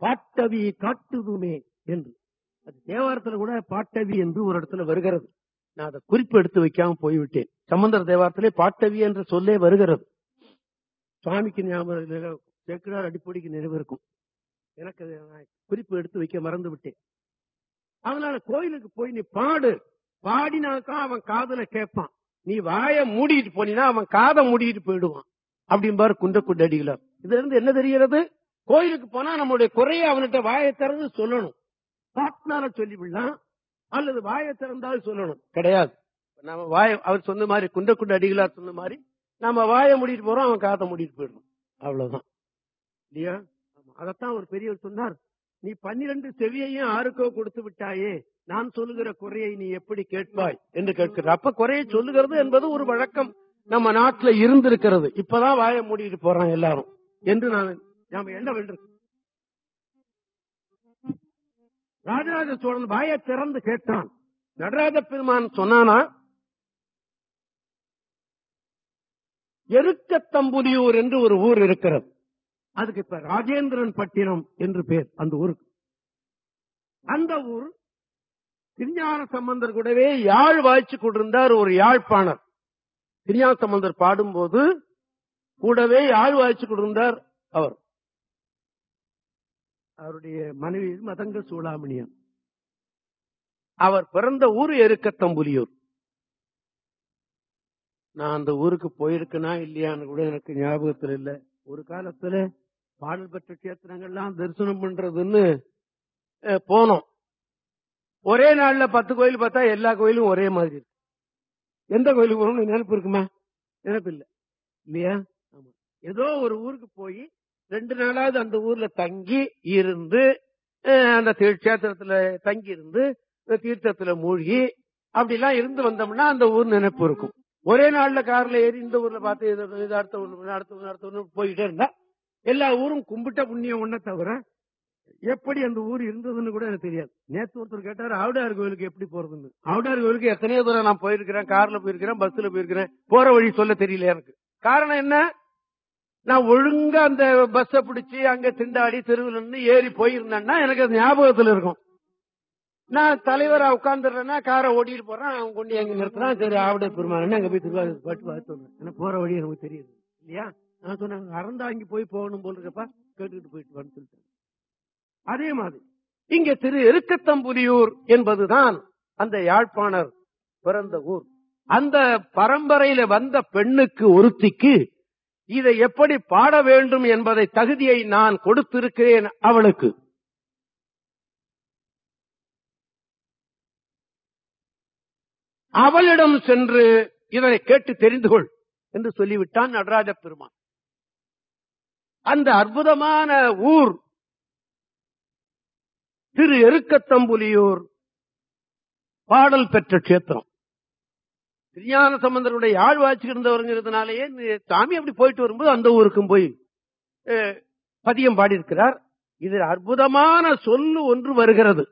பாட்டவி காட்டுதுமே என்று. அது தேவாரத்துல கூட பாட்டவி என்று ஒரு இடத்துல வருகிறது. நான் அதை குறிப்பு எடுத்து வைக்காம போய்விட்டேன். சம்பந்தர் தேவாரத்திலே பாட்டவி என்ற சொல்லே வருகிறது. சுவாமிக்கு ஞாபகம் அடிப்படைக்கு நினைவு இருக்கும். எனக்கு குறிப்பு எடுத்து வைக்க மறந்து விட்டேன். அதனால கோயிலுக்கு போய் நீ பாடு. பாடினாக்கா அவன் காதல கேட்பான். நீ வாய மூடிட்டு போனீங்கன்னா அவன் காதை மூடிட்டு போயிடுவான். அப்படிம்பாரு குண்டக்குண்டு அடிகளார் இதுல இருந்து என்ன தெரிகிறது? கோயிலுக்கு போனா நம்மளுடைய குறைய அவன்கிட்ட வாயை திறந்து சொல்லணும். பாட்டினால சொல்லிவிடலாம். அல்லது வாயை திறந்தாலும் சொல்லணும். கிடையாது. நம்ம வாய அவர் சொன்ன மாதிரி குண்டக்குண்டு அடிகளார் சொன்ன மாதிரி நம்ம வாயை மூடிட்டு போறோம் அவன் காதை மூடிட்டு போயிடுறோம் அவ்வளவுதான். இல்லையா? ஆமா. அதத்தான் ஒரு பெரியவர் சொன்னார். நீ பன்னிரண்டு செவியையும் ஆறுக்கோ கொடுத்து விட்டாயே. நான் சொல்லுகிற குறையை நீ எப்படி கேட்பாய் என்று கேட்கிற அப்ப குறையை சொல்லுகிறது என்பது ஒரு வழக்கம். நம்ம நாட்டுல இருந்திருக்கிறது. இப்பதான் வாயை மூடிட்டு போறான் எல்லாரும். என்று நான் நாம எண்ண வேண்டும். ராஜராஜ சோழன் வாயை திறந்து கேட்டான். நடராஜ பெருமான் சொன்னானா எருக்கத்தம்புலியூர் என்று ஒரு ஊர் இருக்கிறது. அதுக்கு இப்ப ராஜேந்திரன் பட்டினம் என்று பேர் அந்த ஊருக்கு. அந்த ஊர் திருஞான சம்பந்தர் கூடவே யாழ் வாய்ச்சி கொண்டிருந்தார் ஒரு யாழ்ப்பாணர். திருஞான சம்பந்தர் பாடும்போது கூடவே யாழ் வாய்ச்சி கொண்டிருந்தார் அவர். அவருடைய மனைவி மதங்க சூளாமணியன். அவர் பிறந்த ஊர் எருக்கத்தம்புலியூர். நான் அந்த ஊருக்கு போயிருக்கனா இல்லையான்னு கூட எனக்கு ஞாபகத்தில் இல்ல. ஒரு காலத்துல பாடல் பெற்ற கேத்திரங்கள்லாம் தரிசனம் பண்றதுன்னு போனோம். ஒரே நாள்ல பத்து கோயில் பார்த்தா எல்லா கோயிலும் ஒரே மாதிரி இருக்கு. எந்த கோயிலுக்கு போகணும்னு நினைப்பு இருக்குமா? நினைப்பு இல்லை. இல்லையா? ஆமா. ஏதோ ஒரு ஊருக்கு போய் ரெண்டு நாளாவது அந்த ஊர்ல தங்கி இருந்து அந்த கஷேத்திரத்துல தங்கி இருந்து இந்த தீர்த்தத்துல மூழ்கி அப்படிலாம் இருந்து வந்தோம்னா அந்த ஊர் நினைப்பு இருக்கும். ஒரே நாள்ல கார்ல ஏறி இந்த ஊர்ல பார்த்து இது அடுத்த ஊர்ல அடுத்த ஊர்ல அடுத்த ஊர்ல போயிட்டே இருந்தா எல்லா ஊரும் கும்பிட்ட புண்ணியம் ஒண்ண தவிர எப்படி அந்த ஊர் இருந்ததுன்னு கூட எனக்கு தெரியாது. நேத்து ஒருத்தர் கேட்டாரு ஆவுடார் கோயிலுக்கு எப்படி போறதுன்னு. ஆவுடார் கோயிலுக்கு எத்தனையோ தூரம் நான் போயிருக்கிறேன் கார்ல போயிருக்கிறேன் பஸ்ல போயிருக்கிறேன். போற வழி சொல்ல தெரியல எனக்கு. காரணம் என்ன? நான் ஒழுங்கா அந்த பஸ்ஸ பிடிச்சி அங்க திண்டாடி தெருவில் நின்னு ஏறி போயிருந்தேன்னா எனக்கு அது ஞாபகத்துல இருக்கும். நான் தலைவரா உட்கார்ந்துடுறேன்னா காரை ஓட்டிட்டு போறேன் அவன் கொண்டு எங்க நிறுத்துறான். சரி ஆவிட பெருமாள் அங்க போய் திருவாரூர் பாட்டு பார்த்து வந்தேன் எனக்கு போற வழி எனக்கு தெரியுது. இல்லையா? நான் சொன்னேன் அறந்தாங்கி போய் போகணும் போல இருக்கப்பா கேட்டுட்டு போயிட்டு வான்னு சொல்லிட்டேன் அதே மாதிரி. இங்க திரு எருக்கத்தம்புலியூர் என்பதுதான் அந்த யாழ்ப்பாணர் பிறந்த ஊர். அந்த பரம்பரையில வந்த பெண்ணுக்கு ஒருத்திக்கு இதை எப்படி பாட வேண்டும் என்பதை தகுதியை நான் கொடுத்திருக்கிறேன் அவளுக்கு. அவளிடம் சென்று இதனை கேட்டு தெரிந்து கொள் என்று சொல்லிவிட்டான் நடராஜ பெருமான். அந்த அற்புதமான ஊர் திரு எருக்கத்தம்புலியூர் பாடல் பெற்ற கஷேத்திரம். திருஞான சம்பந்தருடைய ஆள் வாச்சிருந்தவருங்கிறதுனாலேயே சாமி அப்படி போயிட்டு வரும்போது அந்த ஊருக்கும் போய் பதியம் பாடியிருக்கிறார். இதில் அற்புதமான சொல்லு ஒன்று வருகிறது.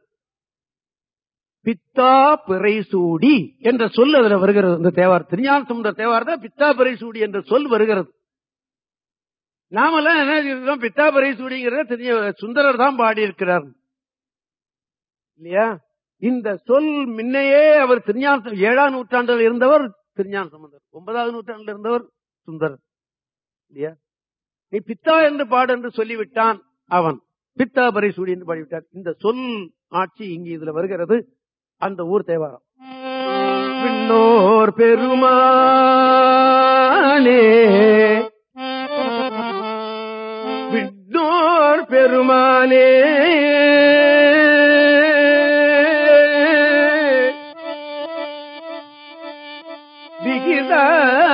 பித்தா பிறைசூடி என்ற சொல் அதுல வருகிறது. இந்த தேவார் திருஞான சமுதர் தேவார் தான் பித்தா பிறைசூடி என்ற சொல் வருகிறது. நாமெல்லாம் என்ன பித்தா பிறைசூடிங்கிறத தெரிய சுந்தரர் தான் பாடியிருக்கிறார். இல்லையா? இந்த சொல் முன்னையே அவர் திருஞான ஏழாம் நூற்றாண்டில் இருந்தவர் திருஞான சம்பந்தர் ஒன்பதாவது நூற்றாண்டில் இருந்தவர் சுந்தரர் இல்லையா? நீ பித்தா என்று பாடு என்று சொல்லிவிட்டான் அவன். பித்தா பரிசூடி என்று பாடிவிட்டார். இந்த சொல் ஆட்சி இங்கு இதுல வருகிறது. அந்த ஊர் தேவாரம். பின்னோர் பெருமானே பின்னோர் பெருமானே. 诶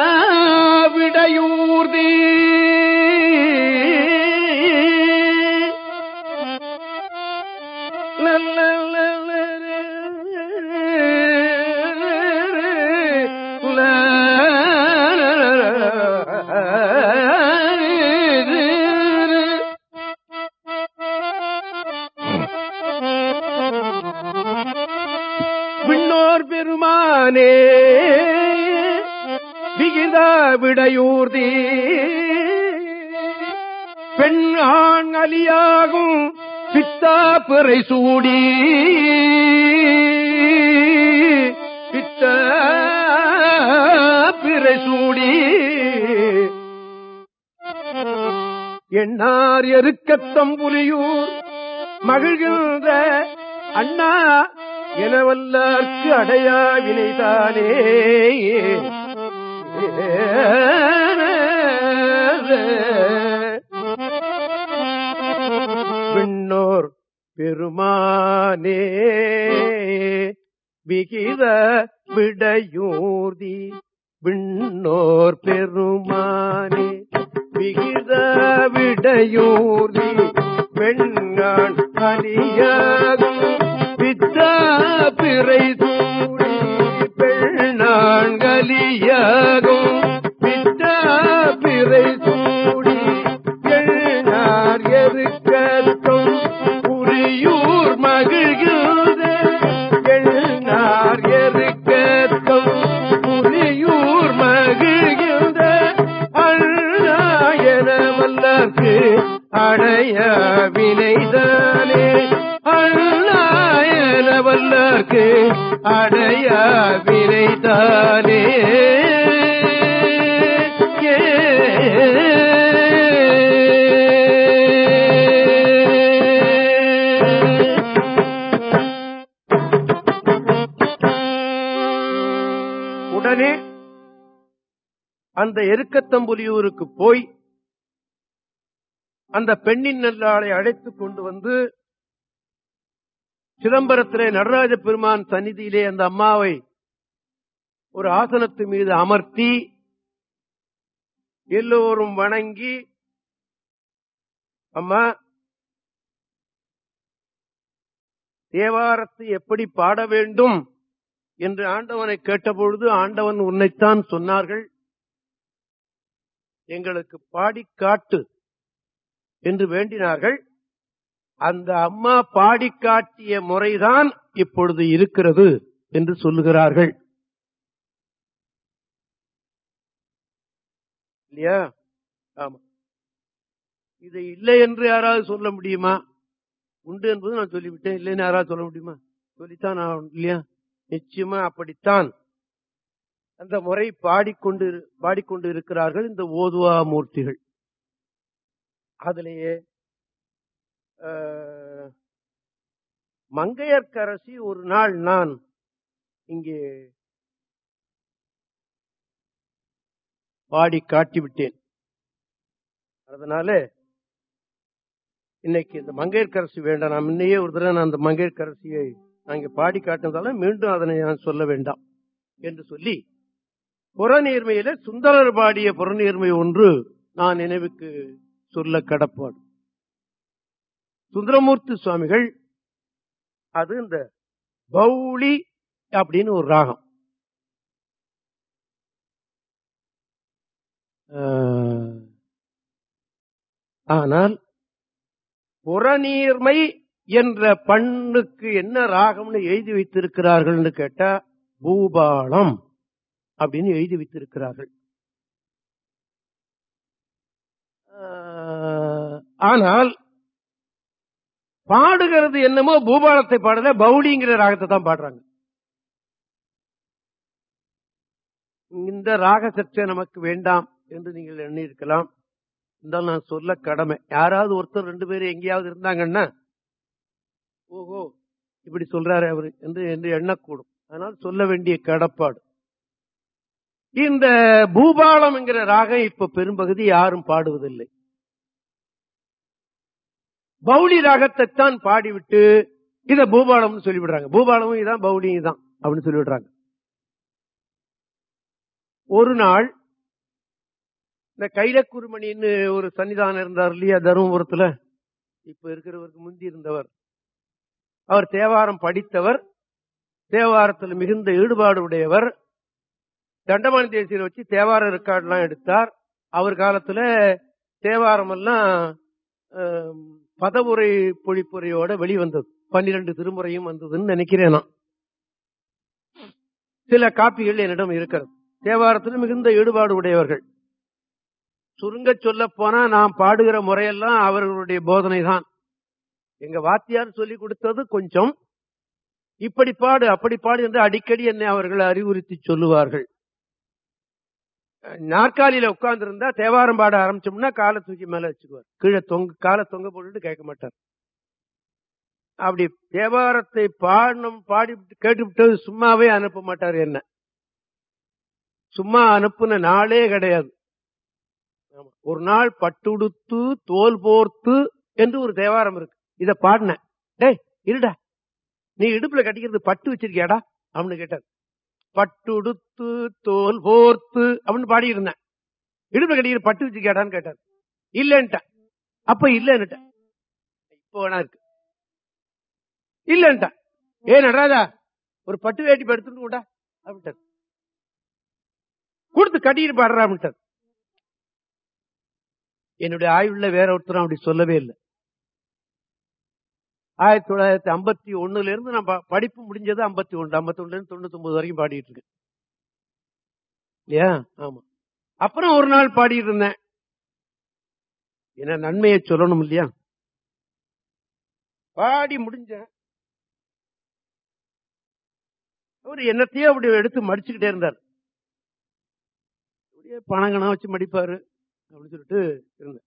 விடையூர்தி. பெண் ஆண் அலியாகும் பித்தா பிறை சூடி. பித்த பிறை சூடி. எண்ணார் எருக்கத்தம்புலியூர் மகிழ்கின்ற அண்ணா எனவல்லார்க்கு அடையாவினைதானே விண்ணோர் பெருமானே விகித விடையூர்தி. விண்ணோர் பெருமானே விகித விடையூர்தி. பெண்ணான் அணியாகும் வித்தா பிறை சூடி பெண்ணான் பிறை சூடி எண்ணார் எருக்கத்தும் புரியூர் மகிழ்கின்ற எண்ணார் எருக்கத்தும் புரியூர் மகிழ்கின்ற அண்ணாயன வல்லர்க்கு அடைய வினைதானே. அண்ணாயன வல்லார்க்கு அடைய வினைதானே உடனே அந்த எருக்கத்தம்புலியூருக்கு போய் அந்த பெண்ணின் நல்லாளை அழைத்துக் கொண்டு வந்து சிதம்பரத்திலே நடராஜ பெருமான் சந்நிதியிலே அந்த அம்மாவை ஒரு ஆசனத்து மீது அமர்த்தி எல்லோரும் வணங்கி அம்மா தேவாரத்தை எப்படி பாட வேண்டும் என்று ஆண்டவனை கேட்டபொழுது ஆண்டவன் உன்னைத்தான் சொன்னார்கள். எங்களுக்கு பாடி காட்டு என்று வேண்டினார்கள். அந்த அம்மா பாடி காட்டிய முறைதான் இப்பொழுது இருக்கிறது என்று சொல்லுகிறார்கள். இல்லையா? ஆமா. இதை இல்லை என்று யாராவது சொல்ல முடியுமா? உண்டு என்பது நான் சொல்லிவிட்டேன். இல்லைன்னு யாராவது சொல்ல முடியுமா? சொல்லித்தான் நான் இல்லையா? நிச்சயமா அப்படித்தான். அந்த முறை பாடிக்கொண்டு பாடிக்கொண்டு இருக்கிறார்கள் இந்த ஓதுவா மூர்த்திகள். அதிலேயே மங்கையர்க்கரசி ஒரு நாள் நான் இங்கே பாடி காட்டிவிட்டேன். அதனால இன்னைக்கு இந்த மங்கையர்க்கரசி வேண்டாம். நான் முன்னையே ஒரு தடவை நான் அந்த மங்கையர்க்கரசியை நான் பாடி காட்டினதால மீண்டும் அதனை நான் சொல்ல வேண்டாம் என்று சொல்லி புறநீர்மையில சுந்தரர் பாடிய புறநீர்மை ஒன்று நான் நினைவுக்கு சொல்ல கடப்பாடு. சுந்தரமூர்த்தி சுவாமிகள் அது இந்த பௌளி அப்படின்னு ஒரு ராகம். ஆஹ், ஆனால் புறநீர்மை என்ற பண்ணுக்கு என்ன ராகம்னு எழுதி வைத்திருக்கிறார்கள்னு கேட்டா பூபாலம் அப்படின்னு எழுதி வைத்திருக்கிறார்கள். ஆஹ், ஆனால் பாடுகிறது என்னமோ பூபாலத்தை பாடல பவுலிங்கிற ராகத்தை தான் பாடுறாங்க. இந்த ராக சர்ச்சை நமக்கு வேண்டாம் என்று நீங்கள் எண்ணியிருக்கலாம். இருந்தாலும் நான் சொல்ல கடமை. யாராவது ஒருத்தர் ரெண்டு பேரும் எங்கேயாவது இருந்தாங்கன்னா ஓஹோ இப்படி சொல்றாரு அவரு என்று என்று எண்ணக்கூடும். அதனால் சொல்ல வேண்டிய கடப்பாடு. இந்த பூபாலம் என்கிற ராகம் இப்ப பெரும்பகுதி யாரும் பாடுவதில்லை. பௌளி ராகத்தைத்தான் பாடிவிட்டு இத பூபாலம்னு சொல்லிவிடுறாங்க. பூபாலமும் இதான் பவுளியும் இதான் அப்படின்னு சொல்லிவிடுறாங்க. ஒரு நாள் இந்த கைலக்குருமணின்னு ஒரு சன்னிதானம் இருந்தார் இல்லையா தருமபுரத்துல? இப்ப இருக்கிறவருக்கு முந்தி இருந்தவர். அவர் தேவாரம் படித்தவர் தேவாரத்தில் மிகுந்த ஈடுபாடு உடையவர். தண்டமான தேசியரை வச்சு தேவார ரெக்கார்ட்லாம் எடுத்தார். அவர் காலத்துல தேவாரம் எல்லாம் பதவுரை பொழிப்புரையோட வெளிவந்தது. பன்னிரண்டு திருமுறையும் வந்ததுன்னு நினைக்கிறேன் நான். சில காப்பிகள் என்னிடம் இருக்கிறது. தேவாரத்தில் மிகுந்த ஈடுபாடு உடையவர்கள். சுருங்க சொல்ல போனா நாம் பாடுகிற முறையெல்லாம் அவர்களுடைய போதனை தான் எங்க வாத்தியார் சொல்லி கொடுத்தது கொஞ்சம். இப்படி பாடு அப்படி பாடு என்று அடிக்கடி என்னை அவர்கள் அறிவுறுத்தி சொல்லுவார்கள். நாற்காலியில உட்கார்ந்து இருந்தா தேவாரம் பாட ஆரம்பிச்சோம்னா காலை தூக்கி மேல வச்சுக்குவார். கீழே தொங்க காலை தொங்க போட்டுட்டு கேட்க மாட்டார். அப்படி தேவாரத்தை பாடணும் பாடி கேட்டுவிட்டு சும்மாவே அனுப்ப மாட்டார் என்ன. சும்மா அனுப்புன நாளே கிடையாது. ஒரு நாள் பட்டுடுத்து தோல் போர்த்து என்று ஒரு தேவாரம் இருக்கு. இத பாடின. டேய் இருடா. நீ இடுப்புல கட்டிக்கிறது பட்டு வச்சிருக்கியாடா? அப்படின்னு கேட்டார். பட்டுடுத்து தோல் போர்த்து அப்படின்னு பாடி இருந்தேன் இடுப்புல கட்டிக்கிற பட்டு கேட்டான்னு கேட்டார். இல்லன்ட்டேன். அப்ப இல்லன்னுட்டேன். இப்போ வேணா இருக்கு. இல்லன்ட்டேன். ஏ நடராஜா ஒரு பட்டு வேட்டி படுத்துட்டு கூட அப்படின்ட்டார். கொடுத்து கட்டிட்டு பாடுறா அப்படின்ட்டார். என்னுடைய ஆய்வுல வேற ஒருத்தரும் அப்படி சொல்லவே இல்லை. ஆயிரத்தி தொள்ளாயிரத்தி ஐம்பத்தி ஒண்ணுல இருந்து நான் படிப்பு முடிஞ்சது ஐம்பத்தி ஒன்று ஐம்பத்தி ஒன்னு இருந்து தொண்ணூத்தி ஒன்பது வரைக்கும் பாடிட்டு இருக்கேன். இல்லையா? ஆமா. அப்புறம் ஒரு நாள் பாடிட்டு இருந்தேன். என்ன நன்மையை சொல்லணும் இல்லையா? பாடி முடிஞ்சேன். அவர் என்னத்தையே அப்படி எடுத்து மடிச்சுக்கிட்டே இருந்தார். அப்படியே பணங்கணம் வச்சு மடிப்பாரு அப்படின்னு சொல்லிட்டு இருந்தேன்.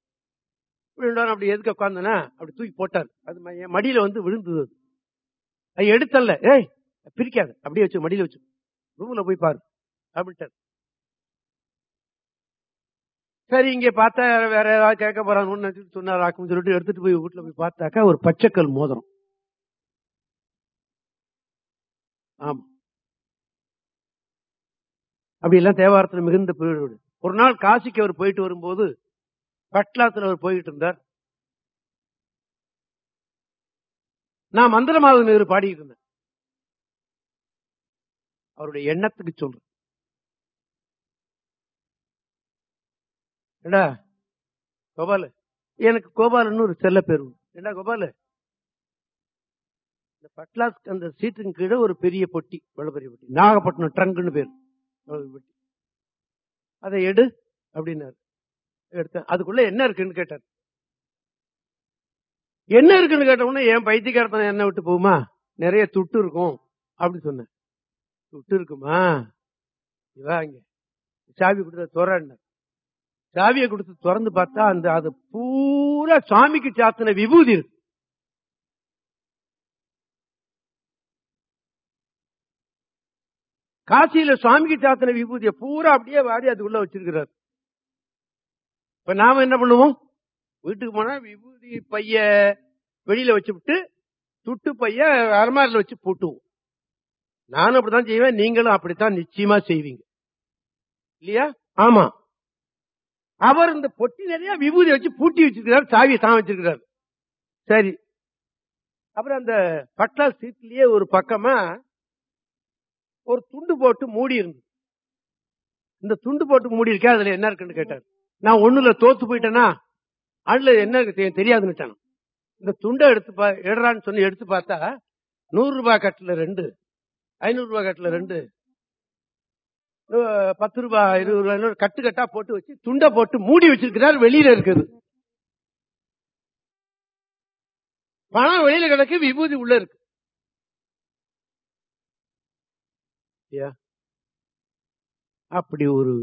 இப்படி அப்படி எதுக்கு உட்காந்தனா அப்படி தூக்கி போட்டார். அது ம- என் மடியில வந்து விழுந்தது அது. எடுத்தல்ல. ஏய் பிரிக்காத. அப்படியே வச்சு மடியில வச்சு. ரூம்ல போய் பாரு. அப்படின்ட்டார். சரி இங்க பார்த்தா வேற ஏதாவது கேட்க போறாங்கன்னு சொன்னார் ஆக்குன்னு சொல்லிட்டு எடுத்துட்டு போய் வீட்டுல போய் பார்த்தாக்கா ஒரு பச்சைக்கல் மோதிரம். ஆமா. அப்படி எல்லாம் தேவாரத்துல மிகுந்த பேரோடு ஒரு நாள் காசிக்கு அவர் போயிட்டு வரும்போது பட்லாத்துல அவர் போய்கிட்டு இருந்தார். நான் மந்திரமாவது நேரு பாடிட்டு இருந்தேன். அவருடைய எண்ணத்துக்கு சொல்றேன். ஏண்டா கோபாலு. எனக்கு கோபாலன்னு ஒரு செல்ல பேர் ஏண்டா கோபாலு? இந்த பட்லாஸ் அந்த சீட்டுக்கு கீழே ஒரு பெரிய பொட்டி இவ்வளவு பெரிய பொட்டி. நாகப்பட்டினம் ட்ரங்க்னு பேர். இவ்வளவு அதை எடு அப்படின்னாரு. எடுத்தேன். அதுக்குள்ள என்ன இருக்குன்னு கேட்டார். என்ன இருக்குன்னு கேட்ட உடனே என் பைத்தியக்காரத்தனை என்ன விட்டு போகுமா? நிறைய துட்டு இருக்கும் அப்படின்னு சொன்னேன் துட்டு இருக்குமா? இவா இங்க. சாவி கொடுத்த துறன்னு சாவியை கொடுத்து திறந்து பார்த்தா அந்த அது பூரா சாமிக்கு சாத்தின விபூதி இருக்கு. காசியில சுவாமிக்கு சாத்தின விபூதியை பூரா அப்படியே வாடி அதுக்குள்ள வச்சிருக்கிறார். இப்ப நாம என்ன பண்ணுவோம்? வீட்டுக்கு போனா விபூதி பைய வெளியில வச்சு விட்டு துட்டு பைய அலமாரில வச்சு பூட்டுவோம். நானும் அப்படித்தான் செய்வேன் நீங்களும் அப்படித்தான் நிச்சயமா செய்வீங்க. இல்லையா? ஆமா. அவர் இந்த பொட்டி நிறைய விபூதி வச்சு பூட்டி வச்சிருக்கிறார் சாவியை தான் வச்சிருக்கிறார். சரி. அப்புறம் அந்த பட்டா சீட்லயே ஒரு பக்கமா ஒரு துண்டு போட்டு மூடி இருந்தது. இந்த துண்டு போட்டு மூடி இருக்கே? அதுல என்ன இருக்குன்னு கேட்டார். நான் ஒண்ணுல தோத்து போயிட்டேனா அதுல என்ன தெரியாதுன்னு இந்த துண்டை எடுத்து பா எடுறான்னு சொல்லி எடுத்து பார்த்தா நூறு ரூபாய் கட்டுல ரெண்டு ஐநூறு ரூபாய் கட்டுல ரெண்டு பத்து ரூபாய் இருபது ரூபாய் கட்டு கட்டா போட்டு வச்சு துண்டை போட்டு மூடி வச்சிருக்கிறார் வெளியில இருக்குது. பணம் வெளியில கிடக்கு விபூதி உள்ள இருக்கு. அப்படி ஒரு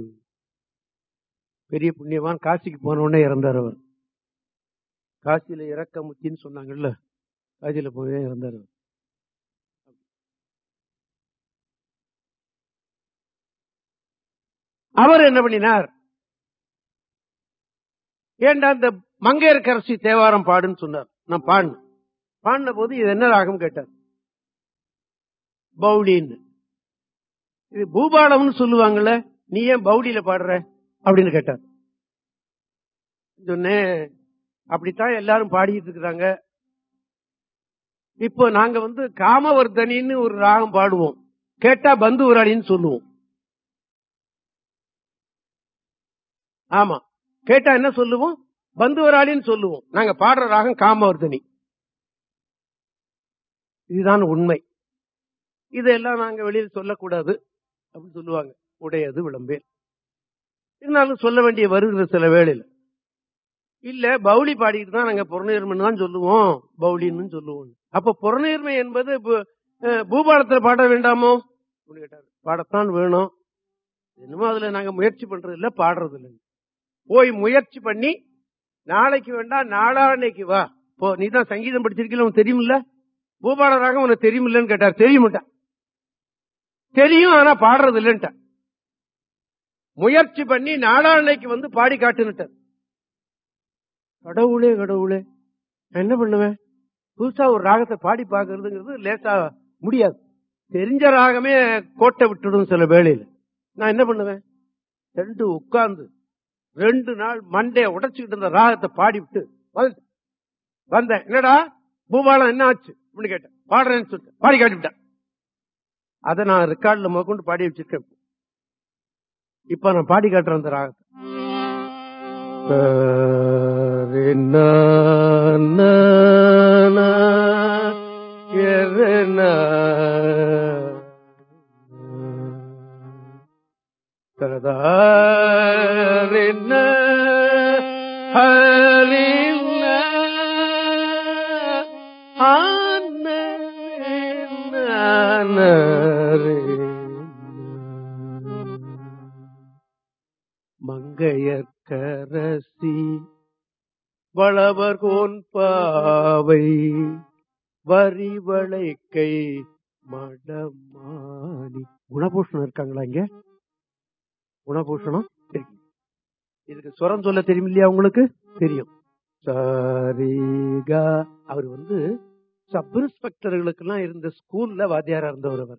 பெரிய புண்ணியவான் காசிக்கு போன உடனே இறந்தார் அவர். காசியில இறக்க முத்தின்னு சொன்னாங்கல்ல காசியில போய் இறந்தார் அவர். அவர் என்ன பண்ணினார்? ஏண்டா இந்த மங்கையர்கரசி தேவாரம் பாடுன்னு சொன்னார். நான் பாடின பாடின போது இது என்ன ராகம் கேட்டார்? பவுடின்னு இது பூபாலம்னு சொல்லுவாங்கல்ல நீ ஏன் பவுடியில பாடுற? அப்படின்னு கேட்டார். சொன்னேன் அப்படித்தான் எல்லாரும் பாடிட்டு இருக்கிறாங்க. இப்போ நாங்க வந்து காமவர்தனின்னு ஒரு ராகம் பாடுவோம். கேட்டா பந்து உராளின்னு சொல்லுவோம். ஆமா. கேட்டா என்ன சொல்லுவோம்? பந்துவராளின்னு சொல்லுவோம். நாங்க பாடுற ராகம் காமவர்தனி. இதுதான் உண்மை. இதெல்லாம் நாங்க வெளியில் சொல்லக்கூடாது அப்படின்னு சொல்லுவாங்க. உடையது விளம்பேல். இருந்தாலும் சொல்ல வேண்டிய வருகிற சில வேளையில் இல்ல பவுளி பாடிட்டு தான் நாங்க புறநீர்மன் தான் சொல்லுவோம் பவுளின்னு சொல்லுவோம். அப்ப புறநீர்மை என்பது பு- பூபாலத்துல பாட வேண்டாமோ? கேட்டாரு. பாடத்தான் வேணும். என்னமோ அதுல நாங்க முயற்சி பண்றது இல்ல பாடுறது இல்லை. போய் முயற்சி பண்ணி நாளைக்கு வேண்டாம் நாளான்னைக்கு வா. போ நீ தான் சங்கீதம் படிச்சிருக்கீங்க உனக்கு தெரியுமில்ல? பூபாலராக உனக்கு உனக்கு தெரியுமில்லன்னு கேட்டார். தெரியுமிட்டா. தெரியும் ஆனா பாடுறது இல்லன்ட்ட. முயற்சி பண்ணி நாடாளைக்கு வந்து பாடி காட்டுனுட்டார் கடவுளே கடவுளே நான் என்ன பண்ணுவேன்? புதுசா ஒரு ராகத்தை பாடி பாக்குறதுங்கிறது லேசா முடியாது. தெரிஞ்ச ராகமே கோட்டை விட்டுடும் சில வேளையில. நான் என்ன பண்ணுவேன்? ரெண்டு உட்கார்ந்து ரெண்டு நாள் மண்டே உடைச்சுக்கிட்டு இருந்த ராகத்தை பாடி விட்டு வந்துட்டேன். வந்தேன். என்னடா? பூபாலம் என்ன ஆச்சு? அப்படின்னு கேட்டேன். பாடுறேன்னு சொல்லிட்டு பாடி காட்டிவிட்டேன். அதை நான் ரெக்கார்டில் முதற்கொண்டு பாடி வச்சிருக்கேன். இப்ப நான் பாடி காட்டுறேன் அந்த ராகத்தை. மங்கையர்கரசி வளவர் கோன்பாவை வரிவளை வரிவளைக்கை மடமானி. குணபூஷணம் இருக்காங்களா இங்க? குணபூஷணம் இருக்கு இதுக்கு சுரம் சொல்ல தெரியும் இல்லையா உங்களுக்கு? தெரியும். சரிகா. அவர் வந்து சப் இன்ஸ்பெக்டர்களுக்கு எல்லாம் இருந்த ஸ்கூல்ல வாத்தியாரா இருந்தவர் அவர்.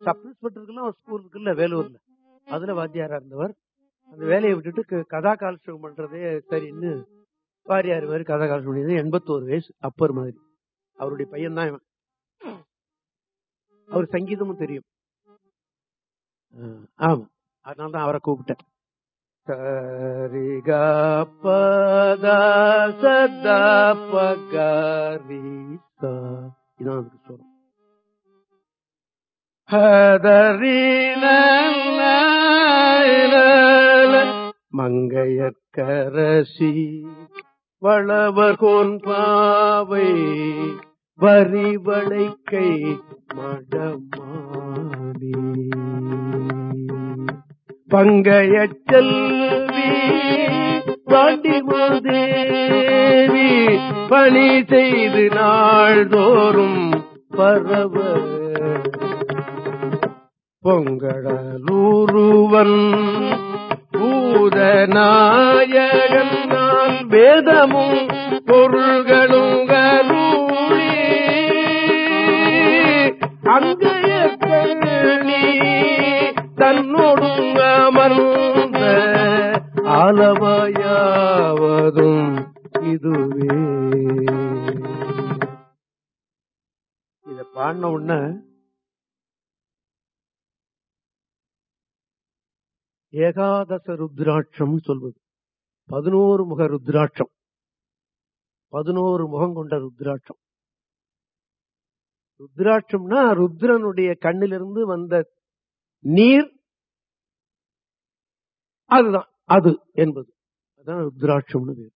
சப் இன்ஸ்பெக்டருக்கு எல்லாம் ஸ்கூல் இருக்குல்ல வேலூர்ல. அதுல வாத்தியாரா இருந்தவர். அந்த வேலையை விட்டுட்டு க- கதா காலட்சேபம் பண்றதே சரின்னு வாரியார் மாதிரி கதை கால சொல்லியது எண்பத்தோரு வயசு அப்பர் மாதிரி. அவருடைய பையன் தான் இவன். அவர் சங்கீதமும் தெரியும். ஆமா. அதனால தான் அவரை கூப்பிட்டேன். சரிகா பதா சதா பகரி இதான் அதுக்கு சொல்றோம். மங்கையற்கரசி வளவர்கோன் பாவை வரிவளைக்கை மடமாடி பங்கையச் செல்வி பாண்டி தேவி பணி செய்து நாள்தோறும் பரவ. பொங்கடலூருவன் பூதநாயகன் நாள் வேதமும் பொருள்களும் கருளி அங்கைய கண்ணி தன்னோடும் அமர்ந்த ஆலவாயாவதும் இதுவே. இத பாடின உடனே ஏகாதச ருத்ராட்சம் சொல்வது. பதினோரு முக ருத்ராட்சம். பதினோரு முகம் கொண்ட ருத்ராட்சம். ருத்ராட்சம்னா ருத்ரனுடைய கண்ணிலிருந்து வந்த நீர் அதுதான் அது என்பது. அதான் ருத்ராட்சம்னு பேர்.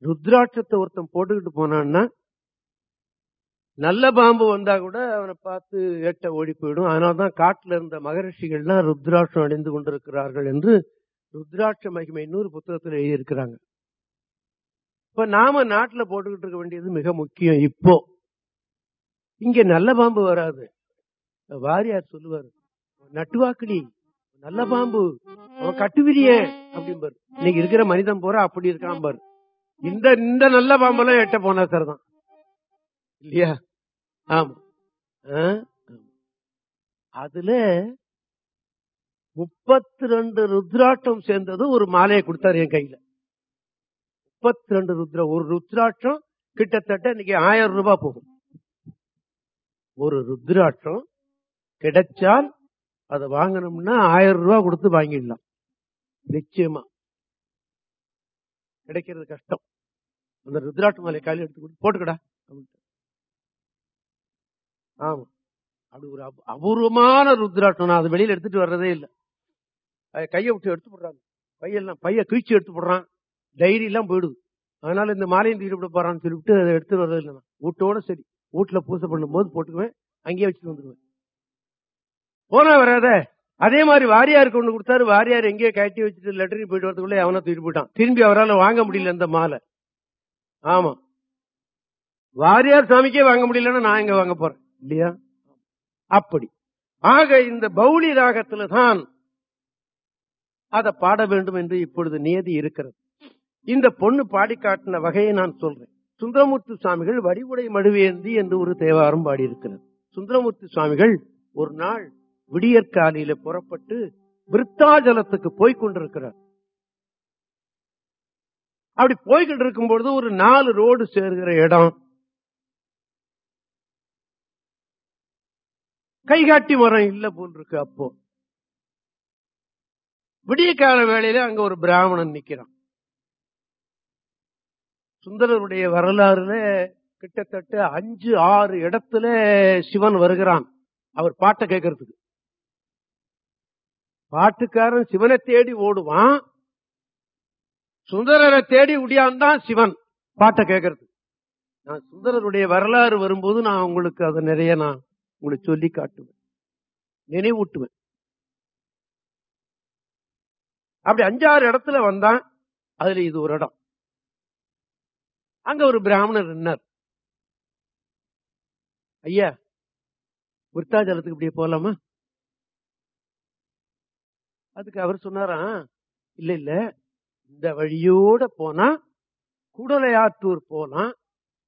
ருத்ராட்சத்தை ஒருத்தன் போட்டுக்கிட்டு போனான்னா நல்ல பாம்பு வந்தா கூட அவனை பார்த்து எட்ட ஓடி போயிடும். அதனாலதான் காட்டுல இருந்த மகரிஷிகள்லாம் ருத்ராட்சம் அடைந்து கொண்டிருக்கிறார்கள் என்று ருத்ராட்ச மகிமை இன்னொரு புத்தகத்தில் எழுதியிருக்கிறாங்க. இப்ப நாம நாட்டுல போட்டுக்கிட்டு இருக்க வேண்டியது மிக முக்கியம் இப்போ. இங்க நல்ல பாம்பு வராது. வாரியார் சொல்லுவாரு நட்டுவாக்குடி நல்ல பாம்பு அவன் கட்டுவிரிய அப்படிம்பாரு. இன்னைக்கு இருக்கிற மனிதன் போற அப்படி இருக்கான் பாரு இந்த இந்த நல்ல பாம்பெல்லாம் எட்ட போனா சார் தான். இல்லையா? ஆமா. அதுல முப்பத்தி ரெண்டு ருத்ராட்டம் சேர்ந்தது ஒரு மாலையை கொடுத்தாரு என் கையில. முப்பத்தி ரெண்டு ருத்ரா ஒரு ருத்ராட்சம் கிட்டத்தட்ட இன்னைக்கு ஆயிரம் ரூபாய் போகும். ஒரு ருத்ராட்சம் கிடைச்சால் அதை வாங்கணும்னா ஆயிரம் ரூபாய் கொடுத்து வாங்கிடலாம். நிச்சயமா. கிடைக்கிறது கஷ்டம். அந்த ருத்ராட்ச மாலை கையில் எடுத்து கொடுத்து போட்டுக்கடா அப்படின்ட்டு. ஆமா. அப்படி ஒரு அபூர்வமான ருத்ராட்சம். நான் அது வெளியில எடுத்துட்டு வர்றதே இல்லை. கையை விட்டு எடுத்து போடுறாங்க. பையெல்லாம் பைய கிழிச்சு எடுத்து போடுறான். டைரி எல்லாம் போயிடுது. அதனால இந்த மாலையும் தூக்கிட்டு விட போறான்னு சொல்லிட்டு அதை எடுத்து வர்றது இல்லை நான். வீட்டோட சரி. வீட்டுல பூசை பண்ணும் போது போட்டுக்குவேன். அங்கேயே வச்சுட்டு வந்துடுவேன் போனா வராத? அதே மாதிரி வாரியாருக்கு கொண்டு கொடுத்தாரு. வாரியார் எங்கேயோ கட்டி வச்சுட்டு லெட்டரி போயிட்டு வரதுக்குள்ள அவனை தூக்கி போயிட்டான். திரும்பி அவரால் வாங்க முடியல இந்த மாலை. ஆமா. வாரியார் சாமிக்கே வாங்க முடியலன்னா நான் எங்க வாங்க போறேன்? இல்லையா? அப்படி. ஆக இந்த பௌளி ராகத்துல தான் அதை பாட வேண்டும் என்று இப்பொழுது நியதி இருக்கிறது. இந்த பொண்ணு பாடி காட்டின வகையை நான் சொல்றேன். சுந்தரமூர்த்தி சுவாமிகள் வடிவுடை மடுவேந்தி என்று ஒரு தேவாரம் பாடியிருக்கிறது. சுந்தரமூர்த்தி சுவாமிகள் ஒரு நாள் விடியற்காலையில புறப்பட்டு விருத்தாஜலத்துக்கு போய்க் கொண்டிருக்கிறார். அப்படி போய்கிட்டு இருக்கும் பொழுது ஒரு நாலு ரோடு சேர்கிற இடம் கைகாட்டி மரம் இல்ல போன்றிருக்கு இருக்கு அப்போ. கால வேளையில அங்க ஒரு பிராமணன் நிக்கிறான். சுந்தரருடைய வரலாறுல கிட்டத்தட்ட அஞ்சு ஆறு இடத்துல சிவன் வருகிறான். அவர் பாட்டை கேட்கறதுக்கு. பாட்டுக்காரன் சிவனை தேடி ஓடுவான். சுந்தரரை தேடி உடையான்தான் சிவன். பாட்டை கேட்கறது நான் சுந்தரருடைய வரலாறு வரும்போது நான் உங்களுக்கு அதை நிறைய நான் உங்களுக்கு சொல்லி காட்டுவேன். நினைவூட்டுவேன். அப்படி அஞ்சாறு இடத்துல வந்தான் அதுல இது ஒரு இடம். அங்க ஒரு பிராமணர் நின்னார். ஐயா விருத்தாஜலத்துக்கு இப்படியே போலாமா? அதுக்கு அவர் சொன்னாராம் இல்ல இல்ல இந்த வழியோட போனா குடலையாத்தூர் போலாம்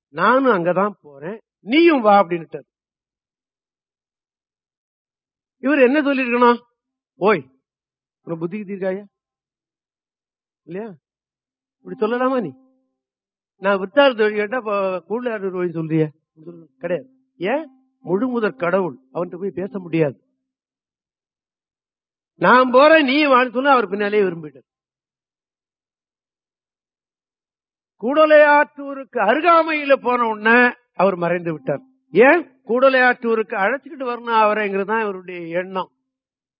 நானும் அங்கதான் போறேன் நீயும் வா அப்படின்னுட்டார். இவர் என்ன சொல்லிருக்கணும்? ஓய் உனக்கு புத்தி கிட்டிருக்காயா இல்லையா? இப்படி சொல்லலாமா நீ? நான் வித்தாரத்து வழி கேட்டா கூடுதலாளர் வழி சொல்றிய. கிடையாது. ஏன்? முழு முதற் கடவுள். அவன்கிட்ட போய் பேச முடியாது. நான் போறேன் நீ வாழ் சொல்ல அவர் பின்னாலே விரும்பிட்டார். கூடலையாற்றூருக்கு அருகாமையில போன உடனே அவர் மறைந்து விட்டார். ஏன் கூடலையாற்றூருக்கு அழைச்சிக்கிட்டு வரணும் அவரைங்கிறது தான் இவருடைய எண்ணம்.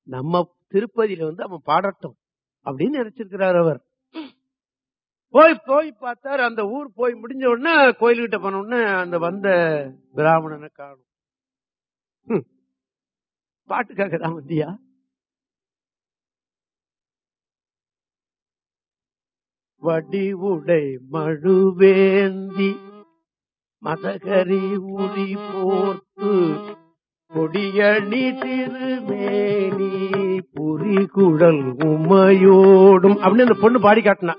நம்ம திருப்பதியில வந்து அவன் பாடட்டும் அப்படின்னு நினைச்சிருக்கிறார் அவர். போய் போய் பார்த்தார். அந்த ஊர் போய் முடிஞ்ச உடனே கோயில்கிட்ட போன உடனே அந்த வந்த பிராமணனை காணும். ஹம். பாட்டுக்காக தான் வந்தியா? வடிவுடை மழுவேந்தி மதகரி உரி போர்த்து கொடியணி திருமேனி புரிகுழல் உமையோடும் அப்படின்னு அந்த பொண்ணு பாடி காட்டினா.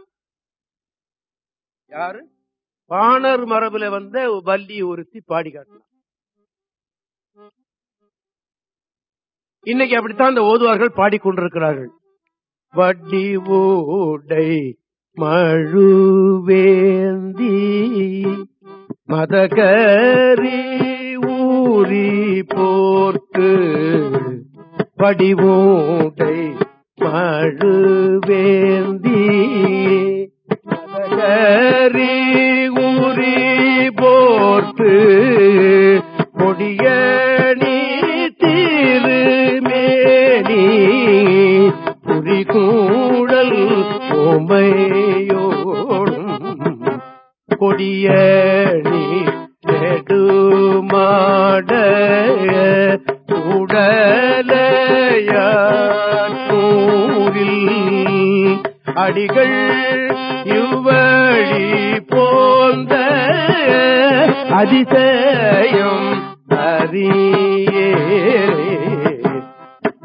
யாரு? பாணர் மரபுல வந்த வள்ளி ஒருத்தி பாடி காட்டினா. இன்னைக்கு அப்படித்தான் அந்த ஓதுவார்கள் பாடிக்கொண்டிருக்கிறார்கள் வட்டி ஓடை மழுவேந்தி மதகரி ஊரி போர்க்கு படிவோடை மழுவேந்தி மதகரி ஊரி போர்த்து கொடியணி கொடிய நீ நெடுமாட உடலையூரில் அடிகள் இவ்வழி போந்த அதிசயம் அறியே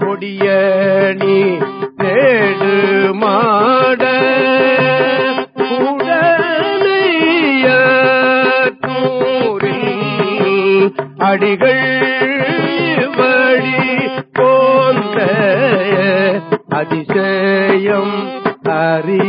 கொடியணி தேடு அடிகள் வழி போந்த அதிசயம் அறி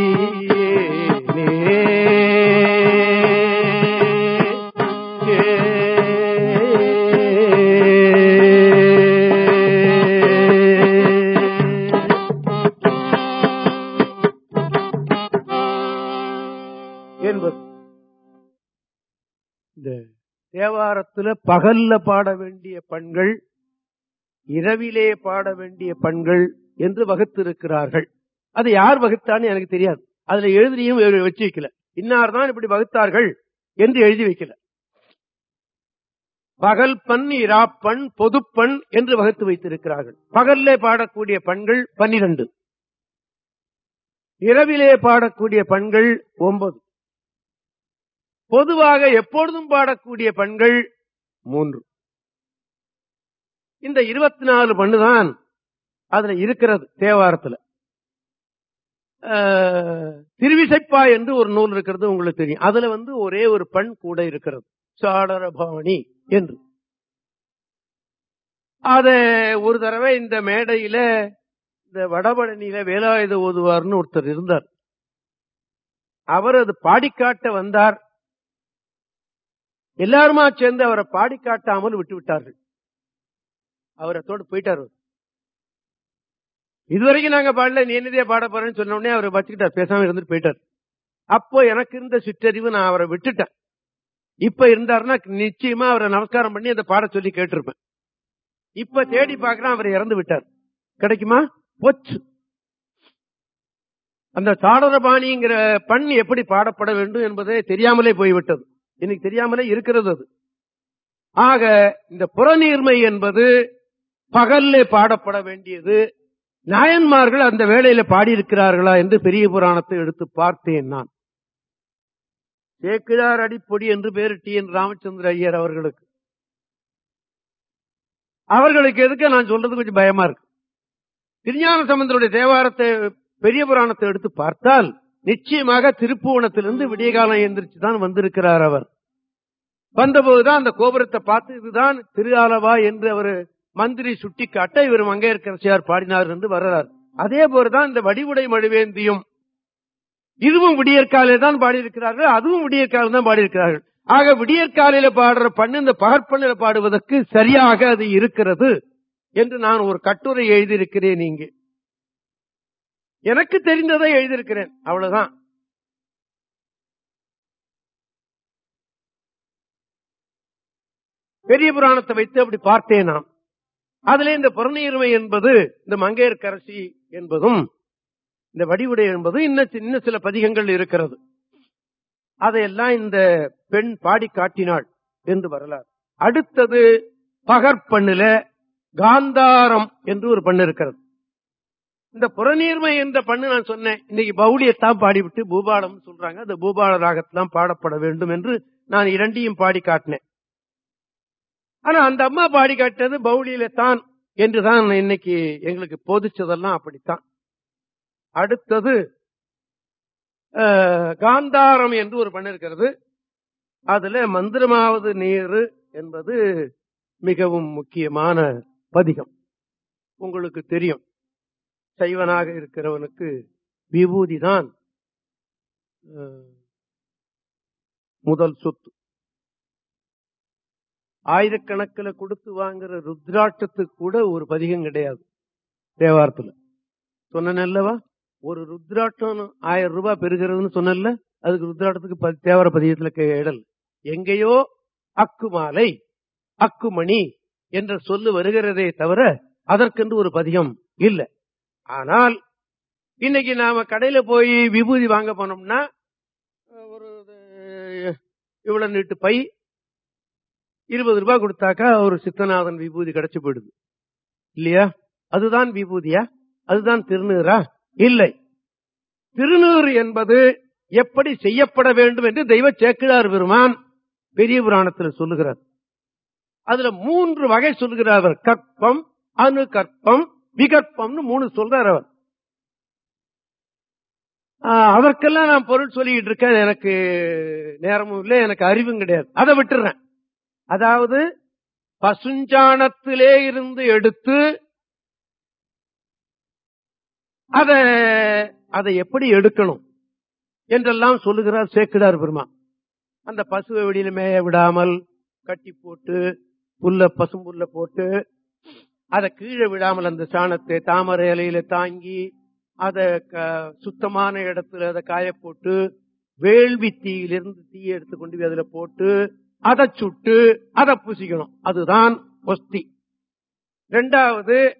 தேவாரத்துல பகல்ல பாட வேண்டிய பண்கள் இரவிலே பாட வேண்டிய பண்கள் என்று வகுத்திருக்கிறார்கள். அது யார் வகுத்தான்னு எனக்கு தெரியாது. அதுல எழுதியும் வச்சு வைக்கல இன்னார் தான் இப்படி வகுத்தார்கள் என்று எழுதி வைக்கல. பகல் பண் இராப்பண் பொதுப்பண் என்று வகுத்து வைத்திருக்கிறார்கள். பகல்லே பாடக்கூடிய பண்கள் பன்னிரண்டு. இரவிலே பாடக்கூடிய பண்கள் ஒன்பது. பொதுவாக எப்பொழுதும் பாடக்கூடிய பண்கள் மூன்று. இந்த இருபத்தி நாலு பண்ணுதான் அதுல இருக்கிறது தேவாரத்துல. திருவிசைப்பா என்று ஒரு நூல் இருக்கிறது உங்களுக்கு தெரியும். அதுல வந்து ஒரே ஒரு பண் கூட இருக்கிறது. சாடரபாணி என்று. அத ஒரு தடவை இந்த மேடையில இந்த வடபழனியில வேலாயுத ஓதுவார்னு ஒருத்தர் இருந்தார். அவர் அது பாடிக்காட்ட வந்தார். எல்லாருமா சேர்ந்து அவரை பாடி காட்டாமல் விட்டு விட்டார்கள் அவர் அதோடு போயிட்டார் இதுவரைக்கும் நாங்க பாடல நீ என்னதே பாட போறேன்னு சொன்ன உடனே அவரை வச்சுக்கிட்டார் பேசாம இருந்துட்டு போயிட்டார். அப்போ எனக்கு இருந்த சிற்றறிவு நான் அவரை விட்டுட்டேன். இப்ப இருந்தாருன்னா நிச்சயமா அவரை நமஸ்காரம் பண்ணி அந்த பாட சொல்லி கேட்டிருப்பேன். இப்ப தேடி பாக்குறேன் அவர் இறந்து விட்டார். கிடைக்குமா? போச்சு. அந்த சாடரபாணிங்கிற பண் எப்படி பாடப்பட வேண்டும் என்பதே தெரியாமலே போய்விட்டது. இன்னைக்கு தெரியாமலே இருக்கிறது அது. ஆக இந்த புறநீர்மை என்பது பகல்ல பாடப்பட வேண்டியது. நாயன்மார்கள் அந்த வேளையில பாடியிருக்கிறார்களா என்று பெரிய புராணத்தை எடுத்து பார்த்தேன் நான். சேக்கிழார் அடிப்பொடி என்று பேர் டி என் ராமச்சந்திர ஐயர் அவர்களுக்கு. அவர்களுக்கு எதுக்கு நான் சொல்றது கொஞ்சம் பயமா இருக்கு. திருஞான சம்பந்தருடைய தேவாரத்தை பெரிய புராணத்தை எடுத்து பார்த்தால் நிச்சயமாக திருப்புவனத்திலிருந்து விடியகாலம் எந்திரிச்சு தான் வந்திருக்கிறார் அவர். வந்தபோதுதான் அந்த கோபுரத்தை பார்த்து இதுதான் திரு ஆலவா என்று அவர் மந்திரி சுட்டிக்காட்ட இவர் மங்கையர்கரசியார் பாடினார் என்று வர்றார் அதே போலதான் இந்த வடிவுடை மழுவேந்தியும் இதுவும் விடியற்காலையில் தான் பாடியிருக்கிறார்கள் அதுவும் விடியற்காலம் தான் பாடியிருக்கிறார்கள். ஆக விடியற்காலையில பாடுற பண்ணு இந்த பகற்பண்ணில பாடுவதற்கு சரியாக அது இருக்கிறது என்று நான் ஒரு கட்டுரை எழுதியிருக்கிறேன் இங்கே. எனக்கு தெரிந்ததை எழுதியிருக்கிறேன். அவ்வளவுதான். பெரிய புராணத்தை வைத்து அப்படி பார்த்தேன் நான். அதுல இந்த புறநீர்மை என்பது இந்த மங்கையர்கரசி என்பதும் இந்த வடிவுடை என்பது இன்னும் சின்ன இன்னும் சில பதிகங்கள் இருக்கிறது. அதையெல்லாம் இந்த பெண் பாடி காட்டினாள் என்று வரலாறு. அடுத்தது பகற்பண்ணுல காந்தாரம் என்று ஒரு பண்ணு இருக்கிறது. இந்த புறநீர்மை என்ற பண்ணு நான் சொன்னேன். இன்னைக்கு பௌலியத்தான் பாடிவிட்டு பூபாலம் சொல்றாங்க. அந்த பூபால ராகத்தான் பாடப்பட வேண்டும் என்று நான் இரண்டையும் பாடி காட்டினேன். ஆனா அந்த அம்மா பாடி காட்டினது பௌலியில தான் என்றுதான் இன்னைக்கு எங்களுக்கு போதிச்சதெல்லாம் அப்படித்தான். அடுத்தது காந்தாரம் என்று ஒரு பண்ணு இருக்கிறது. அதுல மந்திரமாவது நீர் என்பது மிகவும் முக்கியமான பதிகம். உங்களுக்கு தெரியும். சைவனாக இருக்கிறவனுக்கு விபூதி தான் முதல் சொத்து. ஆயிரக்கணக்கில் கொடுத்து வாங்குற ருத்ராட்டத்துக்கு கூட ஒரு பதிகம் கிடையாது தேவாரத்துல. சொன்னேன் ஒரு ருத்ராட்டம் ஆயிரம் ரூபாய் பெறுகிறதுன்னு சொன்னல அதுக்கு ருத்ராட்டத்துக்கு ப- தேவார பதிகத்துல இடல். எங்கேயோ அக்குமாலை அக்குமணி என்ற சொல்லு வருகிறதே தவிர அதற்கென்று ஒரு பதிகம் இல்லை. ஆனால் இன்னைக்கு நாம கடையில போய் விபூதி வாங்க போனோம்னா ஒரு இவ்வளவு நீட்டு பை இருபது ரூபாய் கொடுத்தாக்கா ஒரு சித்தநாதன் விபூதி கிடைச்சு போயிடுது. இல்லையா? அதுதான் விபூதியா? அதுதான் திருநீரா? இல்லை. திருநூறு என்பது எப்படி செய்யப்பட வேண்டும் என்று தெய்வ சேக்கிழார் பெருமான் பெரிய புராணத்தில் சொல்லுகிறார். அதுல மூன்று வகை சொல்கிறார் அவர். கற்பம் அணு கற்பம் விகற்பம்னு மூணு சொல்றார் அவர். ஆஹ், அதற்கெல்லாம் நான் பொருள் சொல்லிட்டு இருக்கேன். எனக்கு நேரமும் இல்லை எனக்கு அறிவும் கிடையாது. அதை விட்டுறேன். அதாவது பசுஞ்சாணத்திலே இருந்து எடுத்து அத அதை எப்படி எடுக்கணும் என்றெல்லாம் சொல்லுகிறார் சேக்கிடார் பெருமா அந்த பசுவை வெளியில மேய விடாமல் கட்டி போட்டு புல்ல பசும்புல்ல போட்டு அதை கீழே விடாமல் அந்த சாணத்தை தாமரை இலையில தாங்கி அதை க- சுத்தமான இடத்துல அதை காய போட்டு வேள்வி தீயிலிருந்து தீயை எடுத்து கொண்டு போய் அதுல போட்டு அதை சுட்டு அதை பூசிக்கணும். அதுதான் ஒஸ்தி. ரெண்டாவது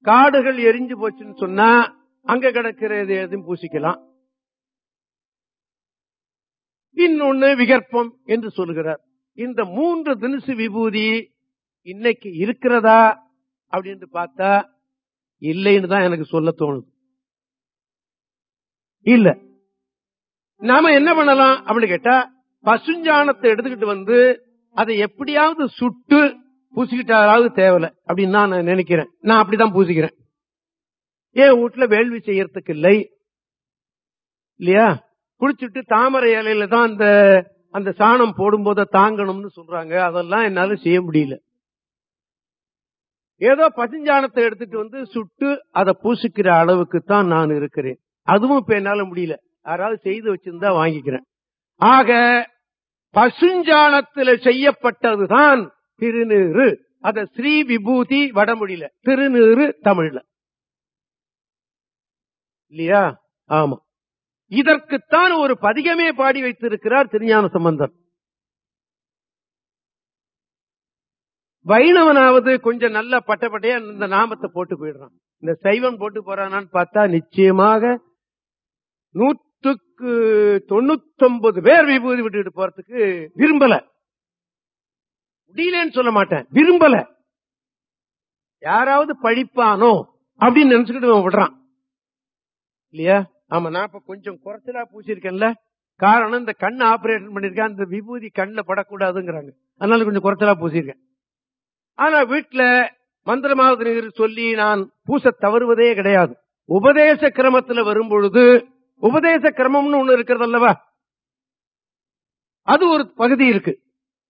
காடுகள் எரிஞ்சு போச்சுன்னு சொன்னா அங்க கிடக்கிறது எதுவும் பூசிக்கலாம். இன்னொன்னு விகற்பம் என்று சொல்லுகிறார். இந்த மூன்று தினுசு விபூதி இன்னைக்கு இருக்கிறதா? அப்படின்னு பார்த்தா இல்லைன்னு தான் எனக்கு சொல்ல தோணுது. இல்ல. நாம என்ன பண்ணலாம் அப்படின்னு கேட்டா பசுஞ்சாணத்தை எடுத்துக்கிட்டு வந்து அதை எப்படியாவது சுட்டு பூசிக்கிட்டாலாவது தேவையில்ல அப்படின்னு தான் நான் நினைக்கிறேன். நான் அப்படிதான் பூசிக்கிறேன். ஏன் வீட்டுல வேள்வி செய்யறதுக்கு இல்லை? இல்லையா? குளிச்சுட்டு தாமரை இலையில தான் அந்த அந்த சாணம் போடும்போது தாங்கணும்னு சொல்றாங்க. அதெல்லாம் என்னால செய்ய முடியல. ஏதோ பசுஞ்சாணத்தை எடுத்துட்டு வந்து சுட்டு அதை பூசிக்கிற அளவுக்கு தான் நான் இருக்கிறேன். அதுவும் இப்ப என்னால முடியல. யாராவது செய்து வச்சிருந்தா வாங்கிக்கிறேன். ஆக பசுஞ்சாணத்துல செய்யப்பட்டதுதான் திருநீறு. அத ஸ்ரீ விபூதி வடமொழியில திருநீறு தமிழ்ல. இல்லையா? ஆமா. இதற்குத்தான் ஒரு பதிகமே பாடி வைத்திருக்கிறார் திருஞான சம்பந்தர். வைணவனாவது கொஞ்சம் நல்ல பட்டப்பட்டையா இந்த நாமத்தை போட்டு போயிடுறான். இந்த சைவன் போட்டு போறானான்னு பார்த்தா நிச்சயமாக நூற்றுக்கு தொண்ணூத்தொன்பது பேர் விபூதி விட்டுட்டு போறதுக்கு விரும்பல. முடியலன்னு சொல்ல மாட்டேன். விரும்பல. யாராவது பழிப்பானோ அப்படின்னு நினைச்சுக்கிட்டு விடுறான். இல்லையா? ஆமா நான் இப்ப கொஞ்சம் குறைச்சலா பூசிருக்கேன்ல காரணம் இந்த கண் ஆபரேஷன் பண்ணிருக்கேன் அந்த விபூதி கண்ணில் படக்கூடாதுங்கிறாங்க. அதனால கொஞ்சம் குறைச்சலா பூசிருக்கேன் ஆனா வீட்டுல மந்திரமாவது நீர் சொல்லி நான் பூச தவறுவதே கிடையாது. உபதேச கிரமத்துல வரும் பொழுது உபதேச கிரமம்னு ஒண்ணு இருக்கிறது அல்லவா அது ஒரு பகுதி இருக்கு.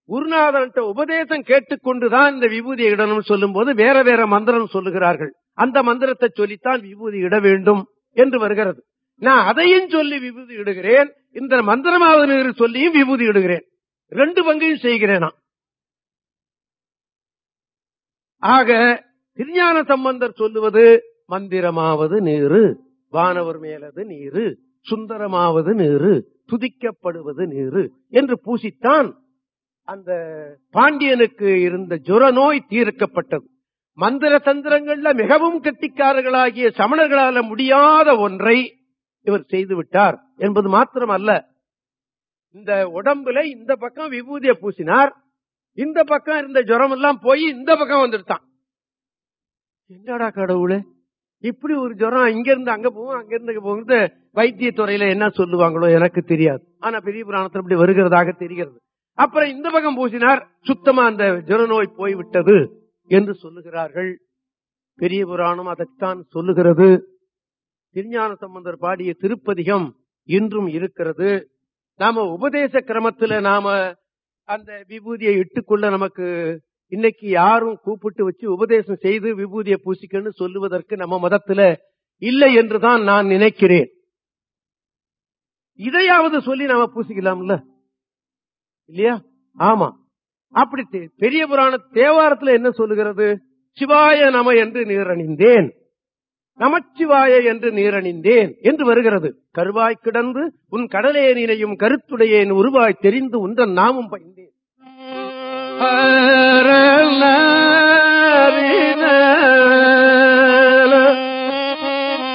குருநாதன்ட்ட உபதேசம் கேட்டுக்கொண்டுதான் இந்த விபூதி இடணும் சொல்லும் போது வேற வேற மந்திரம் சொல்லுகிறார்கள். அந்த மந்திரத்தை சொல்லித்தான் விபூதி இட வேண்டும் என்று வருகிறது. நான் அதையும் சொல்லி விபூதி இடுகிறேன். இந்த மந்திரமாவது நீர் சொல்லியும் விபூதி இடுகிறேன். ரெண்டு பங்கையும் செய்கிறேன் நான். ஆக திருஞான சம்பந்தர் சொல்லுவது மந்திரமாவது நீரு வானவர் மேலது நீரு சுந்தரமாவது நீரு துதிக்கப்படுவது நீரு என்று பூசித்தான் அந்த பாண்டியனுக்கு இருந்த ஜுர நோய் தீர்க்கப்பட்டது. மந்திர தந்திரங்கள்ல மிகவும் கெட்டிக்காரர்களாகிய சமணர்களால முடியாத ஒன்றை இவர் செய்து விட்டார் என்பது மாத்திரமல்ல. இந்த உடம்புல இந்த பக்கம் விபூதியை பூசினார் இந்த பக்கம் இருந்த ஜுரம் எல்லாம் போய் இந்த பக்கம் வந்துட்டான் என்னடா கடவுளே? இப்படி ஒரு ஜுரம் இங்க இருந்து அங்க போகும் அங்க இருந்து போகுது வைத்தியத்துறையில என்ன சொல்லுவாங்களோ எனக்கு தெரியாது. ஆனா பெரிய புராணத்தில் இப்படி வருகிறதாக தெரிகிறது. அப்புறம் இந்த பக்கம் பூசினார் சுத்தமா அந்த ஜுர நோய் போய்விட்டது என்று சொல்லுகிறார்கள். பெரிய புராணம் அதைத்தான் சொல்லுகிறது. திருஞான சம்பந்தர் பாடிய திருப்பதிகம் இன்றும் இருக்கிறது. நாம உபதேச கிரமத்துல நாம அந்த விபூதியை இட்டுக்கொள்ள நமக்கு இன்னைக்கு யாரும் கூப்பிட்டு வச்சு உபதேசம் செய்து விபூதியை பூசிக்கன்னு சொல்லுவதற்கு நம்ம மதத்துல இல்லை என்றுதான் நான் நினைக்கிறேன். இதையாவது சொல்லி நாம பூசிக்கலாம்ல? இல்லையா? ஆமா. அப்படி பெரிய புராண தேவாரத்துல என்ன சொல்லுகிறது? சிவாய நம என்று நீரணிந்தேன். நமச்சிவாய என்று நீரணிந்தேன் என்று வருகிறது. கருவாய் கிடந்து உன் கடலே நீரையும் கருத்துடையேன் உருவாய் தெரிந்து உன்றன் நாமும் பயந்தேன்.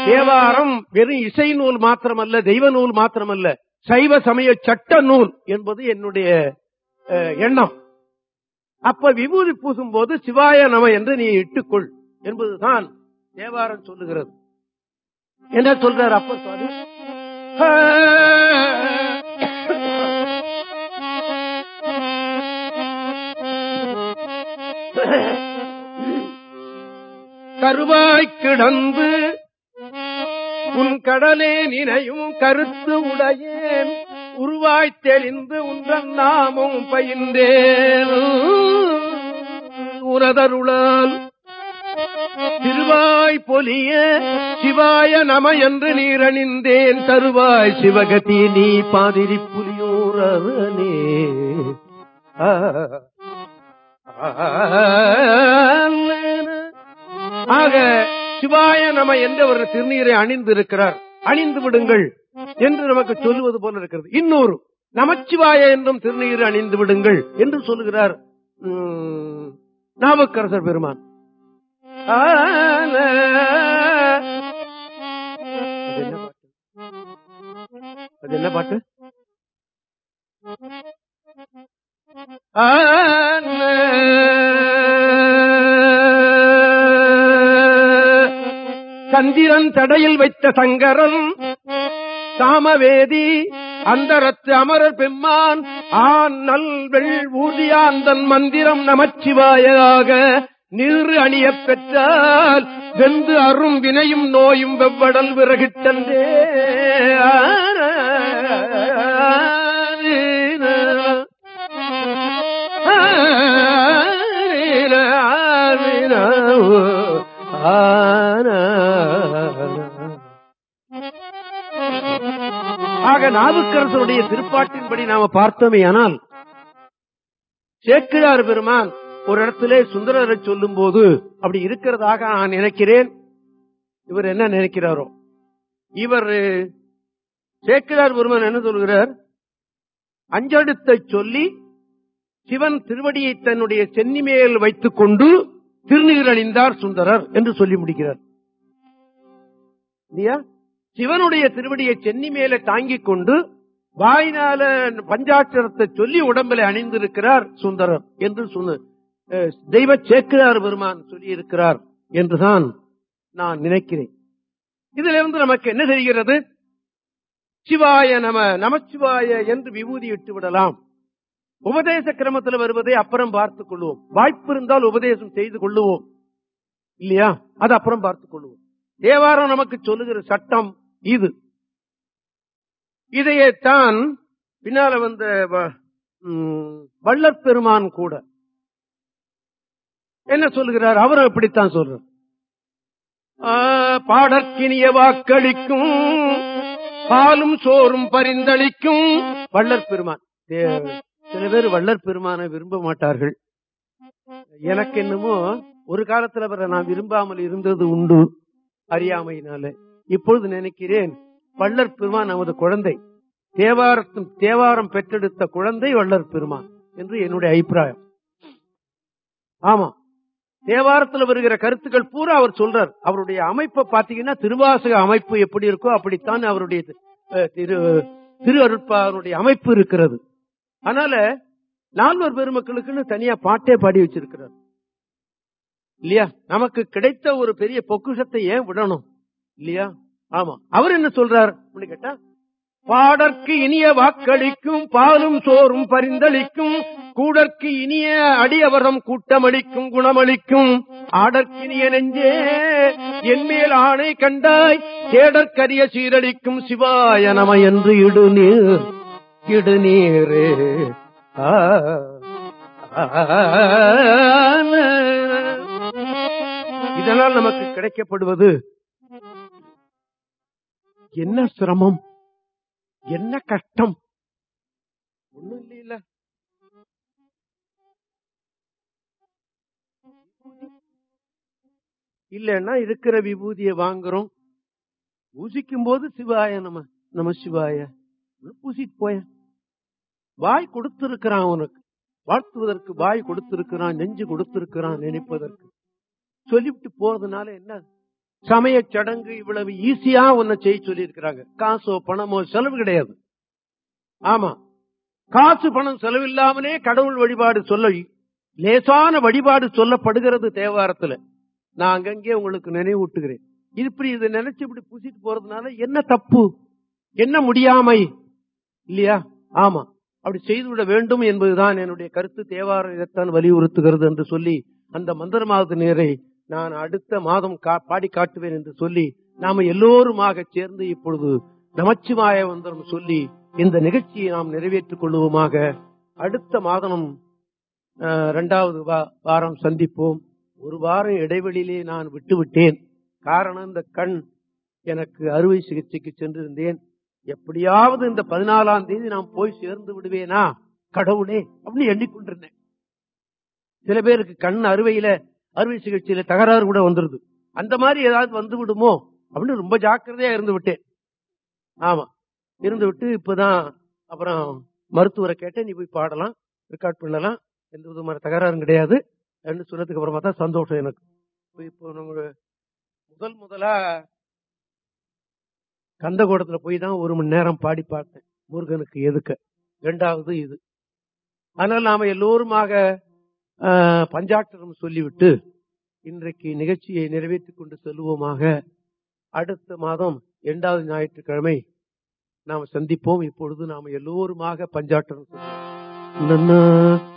தேவாரம் வெறும் இசை நூல் மாத்திரமல்ல தெய்வ நூல் மாத்திரமல்ல சைவ சமய சட்ட நூல் என்பது என்னுடைய எண்ணம். அப்ப விபூதி பூசும் போது சிவாய நம என்று நீ இட்டுக்கொள் என்பதுதான் தேவாரம் சொல்லுகிறது. என்ன சொல்றார் அப்ப சுவாமி? கருவாய் கிடந்து உன் கடலே நினையும் கருத்து உடையேன். உருவாய் தெளிந்து உன்றன் நாமும் பயின்றேன். உரதருளால் திருவாய் பொலிய சிவாய நம என்று நீரணிந்தேன். தருவாய் சிவகதி நீ பாதிரி புலியூரவனே ஆக சிவாய நம என்ற ஒரு திருநீரை அணிந்து இருக்கிறார் அணிந்து விடுங்கள் என்று நமக்கு சொல்லுவது போல இருக்கிறது. இன்னொரு நமச்சிவாய என்றும் திருநீர் அணிந்து விடுங்கள் என்று சொல்லுகிறார் உம், நாவுக்கரசர் பெருமான். அது என்ன பாட்டு? சந்திரன் தடையில் வைத்த சங்கரன் சாமவேதி அந்தரத்து அமரர் பெம்மான் ஆன் நல் வெள் ஊதியாந்தன் மந்திரம் நமச்சிவாயாக நீர் அணியப் பெற்றால் வெந்து அரும் வினையும் நோயும் வெவ்வடல் விறகிட்டந்தே ஆக நாவுக்கரசருடைய திருப்பாட்டின்படி நாம பார்த்தோமே ஆனால் சேக்கிழார் பெருமான் ஒரு இடத்திலே சுந்தரரை சொல்லும் போது அப்படி இருக்கிறதாக நான் நினைக்கிறேன். இவர் என்ன நினைக்கிறாரோ? இவர் சேக்கிரார் பெருமான் என்ன சொல்கிறார்? அஞ்சடுத்தை சொல்லி சிவன் திருவடியை தன்னுடைய சென்னி மேல் வைத்துக் கொண்டு திருநீர் அணிந்தார் சுந்தரர் என்று சொல்லி முடிக்கிறார். இல்லையா? சிவனுடைய திருவடியை சென்னி மேல தாங்கிக் கொண்டு வாயினால பஞ்சாட்சரத்தை சொல்லி உடம்பில் அணிந்திருக்கிறார் சுந்தரர் என்று சொன்ன தெய்வ சேக்கிரார் பெருமான் சொல்லி இருக்கிறார் என்றுதான் நான் நினைக்கிறேன். இதிலிருந்து நமக்கு என்ன தெரிகிறது? சிவாய நம நமச்சிவாய என்று விபூதி இட்டு விடலாம். உபதேச கிரமத்தில் வருவதை அப்புறம் பார்த்துக் கொள்வோம். வாய்ப்பு இருந்தால் உபதேசம் செய்து கொள்ளுவோம். இல்லையா? அது அப்புறம் பார்த்துக் கொள்வோம். தேவாரம் நமக்கு சொல்லுகிற சட்டம் இது. தான் பின்னால வந்த வ- வள்ளற் பெருமான் கூட என்ன சொல்லுகிறார் அவரும் இப்படித்தான் சொல்றார். பாடற்கினிய வாக்களிக்கும் பாலும் சோறும் பரிந்தளிக்கும். வள்ளற் பெருமான். சில பேர் வள்ளற் பெருமானை விரும்ப மாட்டார்கள். எனக்கு என்னமோ ஒரு காலத்துல அவரை நான் விரும்பாமல் இருந்தது உண்டு அறியாமையினால. இப்பொழுது நினைக்கிறேன் வள்ளற் பெருமான் நமது குழந்தை. தேவாரத்தும் தேவாரம் பெற்றெடுத்த குழந்தை வள்ளற் பெருமான் என்று என்னுடைய அபிப்பிராயம். ஆமா. தேவாரத்துல வருகிற கருத்துக்கள் பூரா அவர் சொல்றார். அவருடைய அமைப்பை பாத்தீங்கன்னா திருவாசக அமைப்பு எப்படி இருக்கோ அப்படித்தான் அவருடைய திரு திரு அருட்பாருடைய அமைப்பு இருக்கிறது. அதனால நால்வர் பெருமக்களுக்குன்னு தனியா பாட்டே பாடி வச்சிருக்கிறார். இல்லையா? நமக்கு கிடைத்த ஒரு பெரிய பொக்குஷத்தை ஏன் விடணும்? இல்லையா? ஆமா. அவர் என்ன சொல்றார் அப்படின்னு கேட்டா பாடற்கு இனிய வாக்களிக்கும் பாலும் சோறும் பரிந்தளிக்கும் கூடற்கு இனிய அடியவரம் கூட்டமளிக்கும் குணமளிக்கும். ஆடற்கினிய நெஞ்சே என்மேல் ஆணை கண்டாய் தேடற்கரிய சீரழிக்கும் சிவாய நம என்று இடுநீர் இடுநீரே இதனால் நமக்கு கிடைக்கப்படுவது என்ன சிரமம்? என்ன கஷ்டம்? ஒண்ணும் இல்லையில இல்லன்னா இருக்கிற விபூதியை வாங்குறோம். பூசிக்கும் போது சிவாய நம நம சிவாய. பூசிட்டு போய வாய் கொடுத்திருக்கிறான் உனக்கு வாழ்த்துவதற்கு வாய் கொடுத்திருக்கிறான் நெஞ்சு கொடுத்திருக்கிறான் நினைப்பதற்கு. சொல்லிவிட்டு போறதுனால என்ன? சமய சடங்கு இவ்வளவு ஈஸியா உன்னை செய்ய சொல்லி இருக்கிறாங்க காசோ பணமோ செலவு கிடையாது. ஆமா. காசு பணம் செலவில்லாமலே கடவுள் வழிபாடு சொல்ல லேசான வழிபாடு சொல்லப்படுகிறது தேவாரத்துல. நான் அங்கங்கே உங்களுக்கு நினைவூட்டுகிறேன். இப்படி இதை நினைச்சு இப்படி பூசிட்டு போறதுனால என்ன தப்பு? என்ன முடியாமை? இல்லையா? ஆமா. அப்படி செய்துவிட வேண்டும் என்பதுதான் என்னுடைய கருத்து. தேவாரத்தான் வலியுறுத்துகிறது என்று சொல்லி அந்த மந்திரமாவது நேரை நான் அடுத்த மாதம் கா- பாடி காட்டுவேன் என்று சொல்லி நாம எல்லோருமாக சேர்ந்து இப்பொழுது நமச்சிவாய மந்திரம் சொல்லி இந்த நிகழ்ச்சியை நாம் நிறைவேற்றிக் கொள்வோமாக அடுத்த மாதம் இரண்டாவது வாரம் சந்திப்போம். ஒரு வாரம் இடைவெளியிலே நான் விட்டு விட்டேன் காரணம் இந்த கண் எனக்கு அறுவை சிகிச்சைக்கு சென்றிருந்தேன். எப்படியாவது இந்த பதினாலாம் தேதி நான் போய் சேர்ந்து விடுவேனா? கடவுளே அப்படின்னு எண்ணிக்கொண்டிருந்தேன். சில பேருக்கு கண் அறுவையில அறுவை சிகிச்சையில தகராறு கூட வந்துருது. அந்த மாதிரி ஏதாவது வந்து விடுமோ? அப்படின்னு ரொம்ப ஜாக்கிரதையா இருந்து விட்டேன். ஆமா. இருந்து விட்டு இப்பதான் அப்புறம் மருத்துவரை கேட்டேன் நீ போய் பாடலாம் ரெக்கார்ட் பண்ணலாம். எந்த விதமான தகராறும் கிடையாது. அப்படின்னு சொன்னதுக்கு அப்புறமா தான் சந்தோஷம் எனக்கு. இப்போ நம்ம முதல் முதலா கந்தகோடத்துல போய் தான் ஒரு மணி நேரம் பாடி பார்த்தேன். முருகனுக்கு எதுக்க? இரண்டாவது இது. ஆனால் நாம எல்லோருமாக ஆஹ், பஞ்சாட்சரம் சொல்லிவிட்டு இன்றைக்கு நிகழ்ச்சியை நிறைவேற்றிக் கொண்டு செல்வோமாக. அடுத்த மாதம் இரண்டாவது ஞாயிற்றுக்கிழமை நாம் சந்திப்போம். இப்பொழுது நாம் எல்லோருமாக பஞ்சாட்டம் சொல்லுவோம்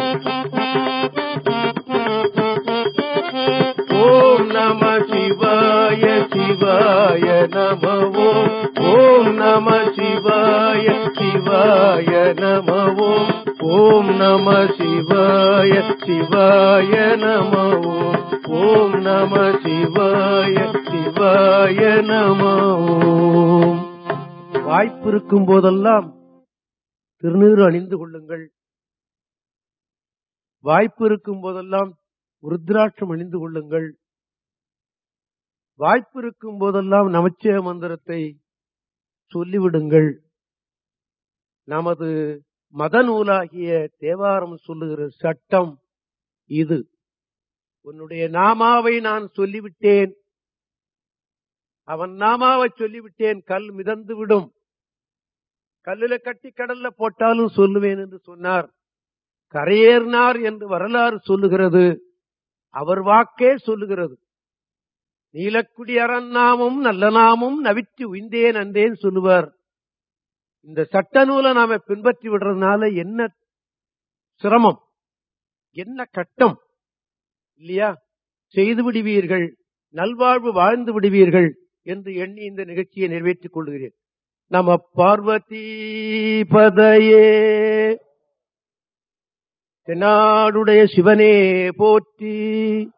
சிவாய நம ஓம் நம சிவாய சிவாய நம ஓம் நம சிவாய சிவாய நம ஓம் நம சிவாய சிவாய நம வாய்ப்பு இருக்கும் போதெல்லாம் திருநீறு அணிந்து கொள்ளுங்கள். வாய்ப்பு இருக்கும் போதெல்லாம் ருத்ராட்சம் அணிந்து கொள்ளுங்கள். வாய்ப்பு இருக்கும் போதெல்லாம் நமச்சிய மந்திரத்தை சொல்லிவிடுங்கள். நமது மத நூலாகிய தேவாரம் சொல்லுகிற சட்டம் இது. உன்னுடைய நாமாவை நான் சொல்லிவிட்டேன். அவன் நாமாவை சொல்லிவிட்டேன். கல் மிதந்து விடும் கல்லுல கட்டி கடல்ல போட்டாலும் சொல்லுவேன் என்று சொன்னார். கரையேறினார் என்று வரலாறு சொல்லுகிறது. அவர் வாக்கே சொல்லுகிறது. நீலக்குடி அரண்நாமும் நல்ல நாமும் நவித்து உய்ந்தேன் அன்றேன் சொல்லுவார். இந்த சட்ட நூலை நாம பின்பற்றி விடுறதுனால என்ன சிரமம்? என்ன கட்டம்? இல்லையா? செய்து விடுவீர்கள் நல்வாழ்வு வாழ்ந்து விடுவீர்கள் என்று எண்ணி இந்த நிகழ்ச்சியை நிறைவேற்றிக் கொள்கிறேன். நம பார்வதி பதையே. தென்னாடுடைய சிவனே போற்றி.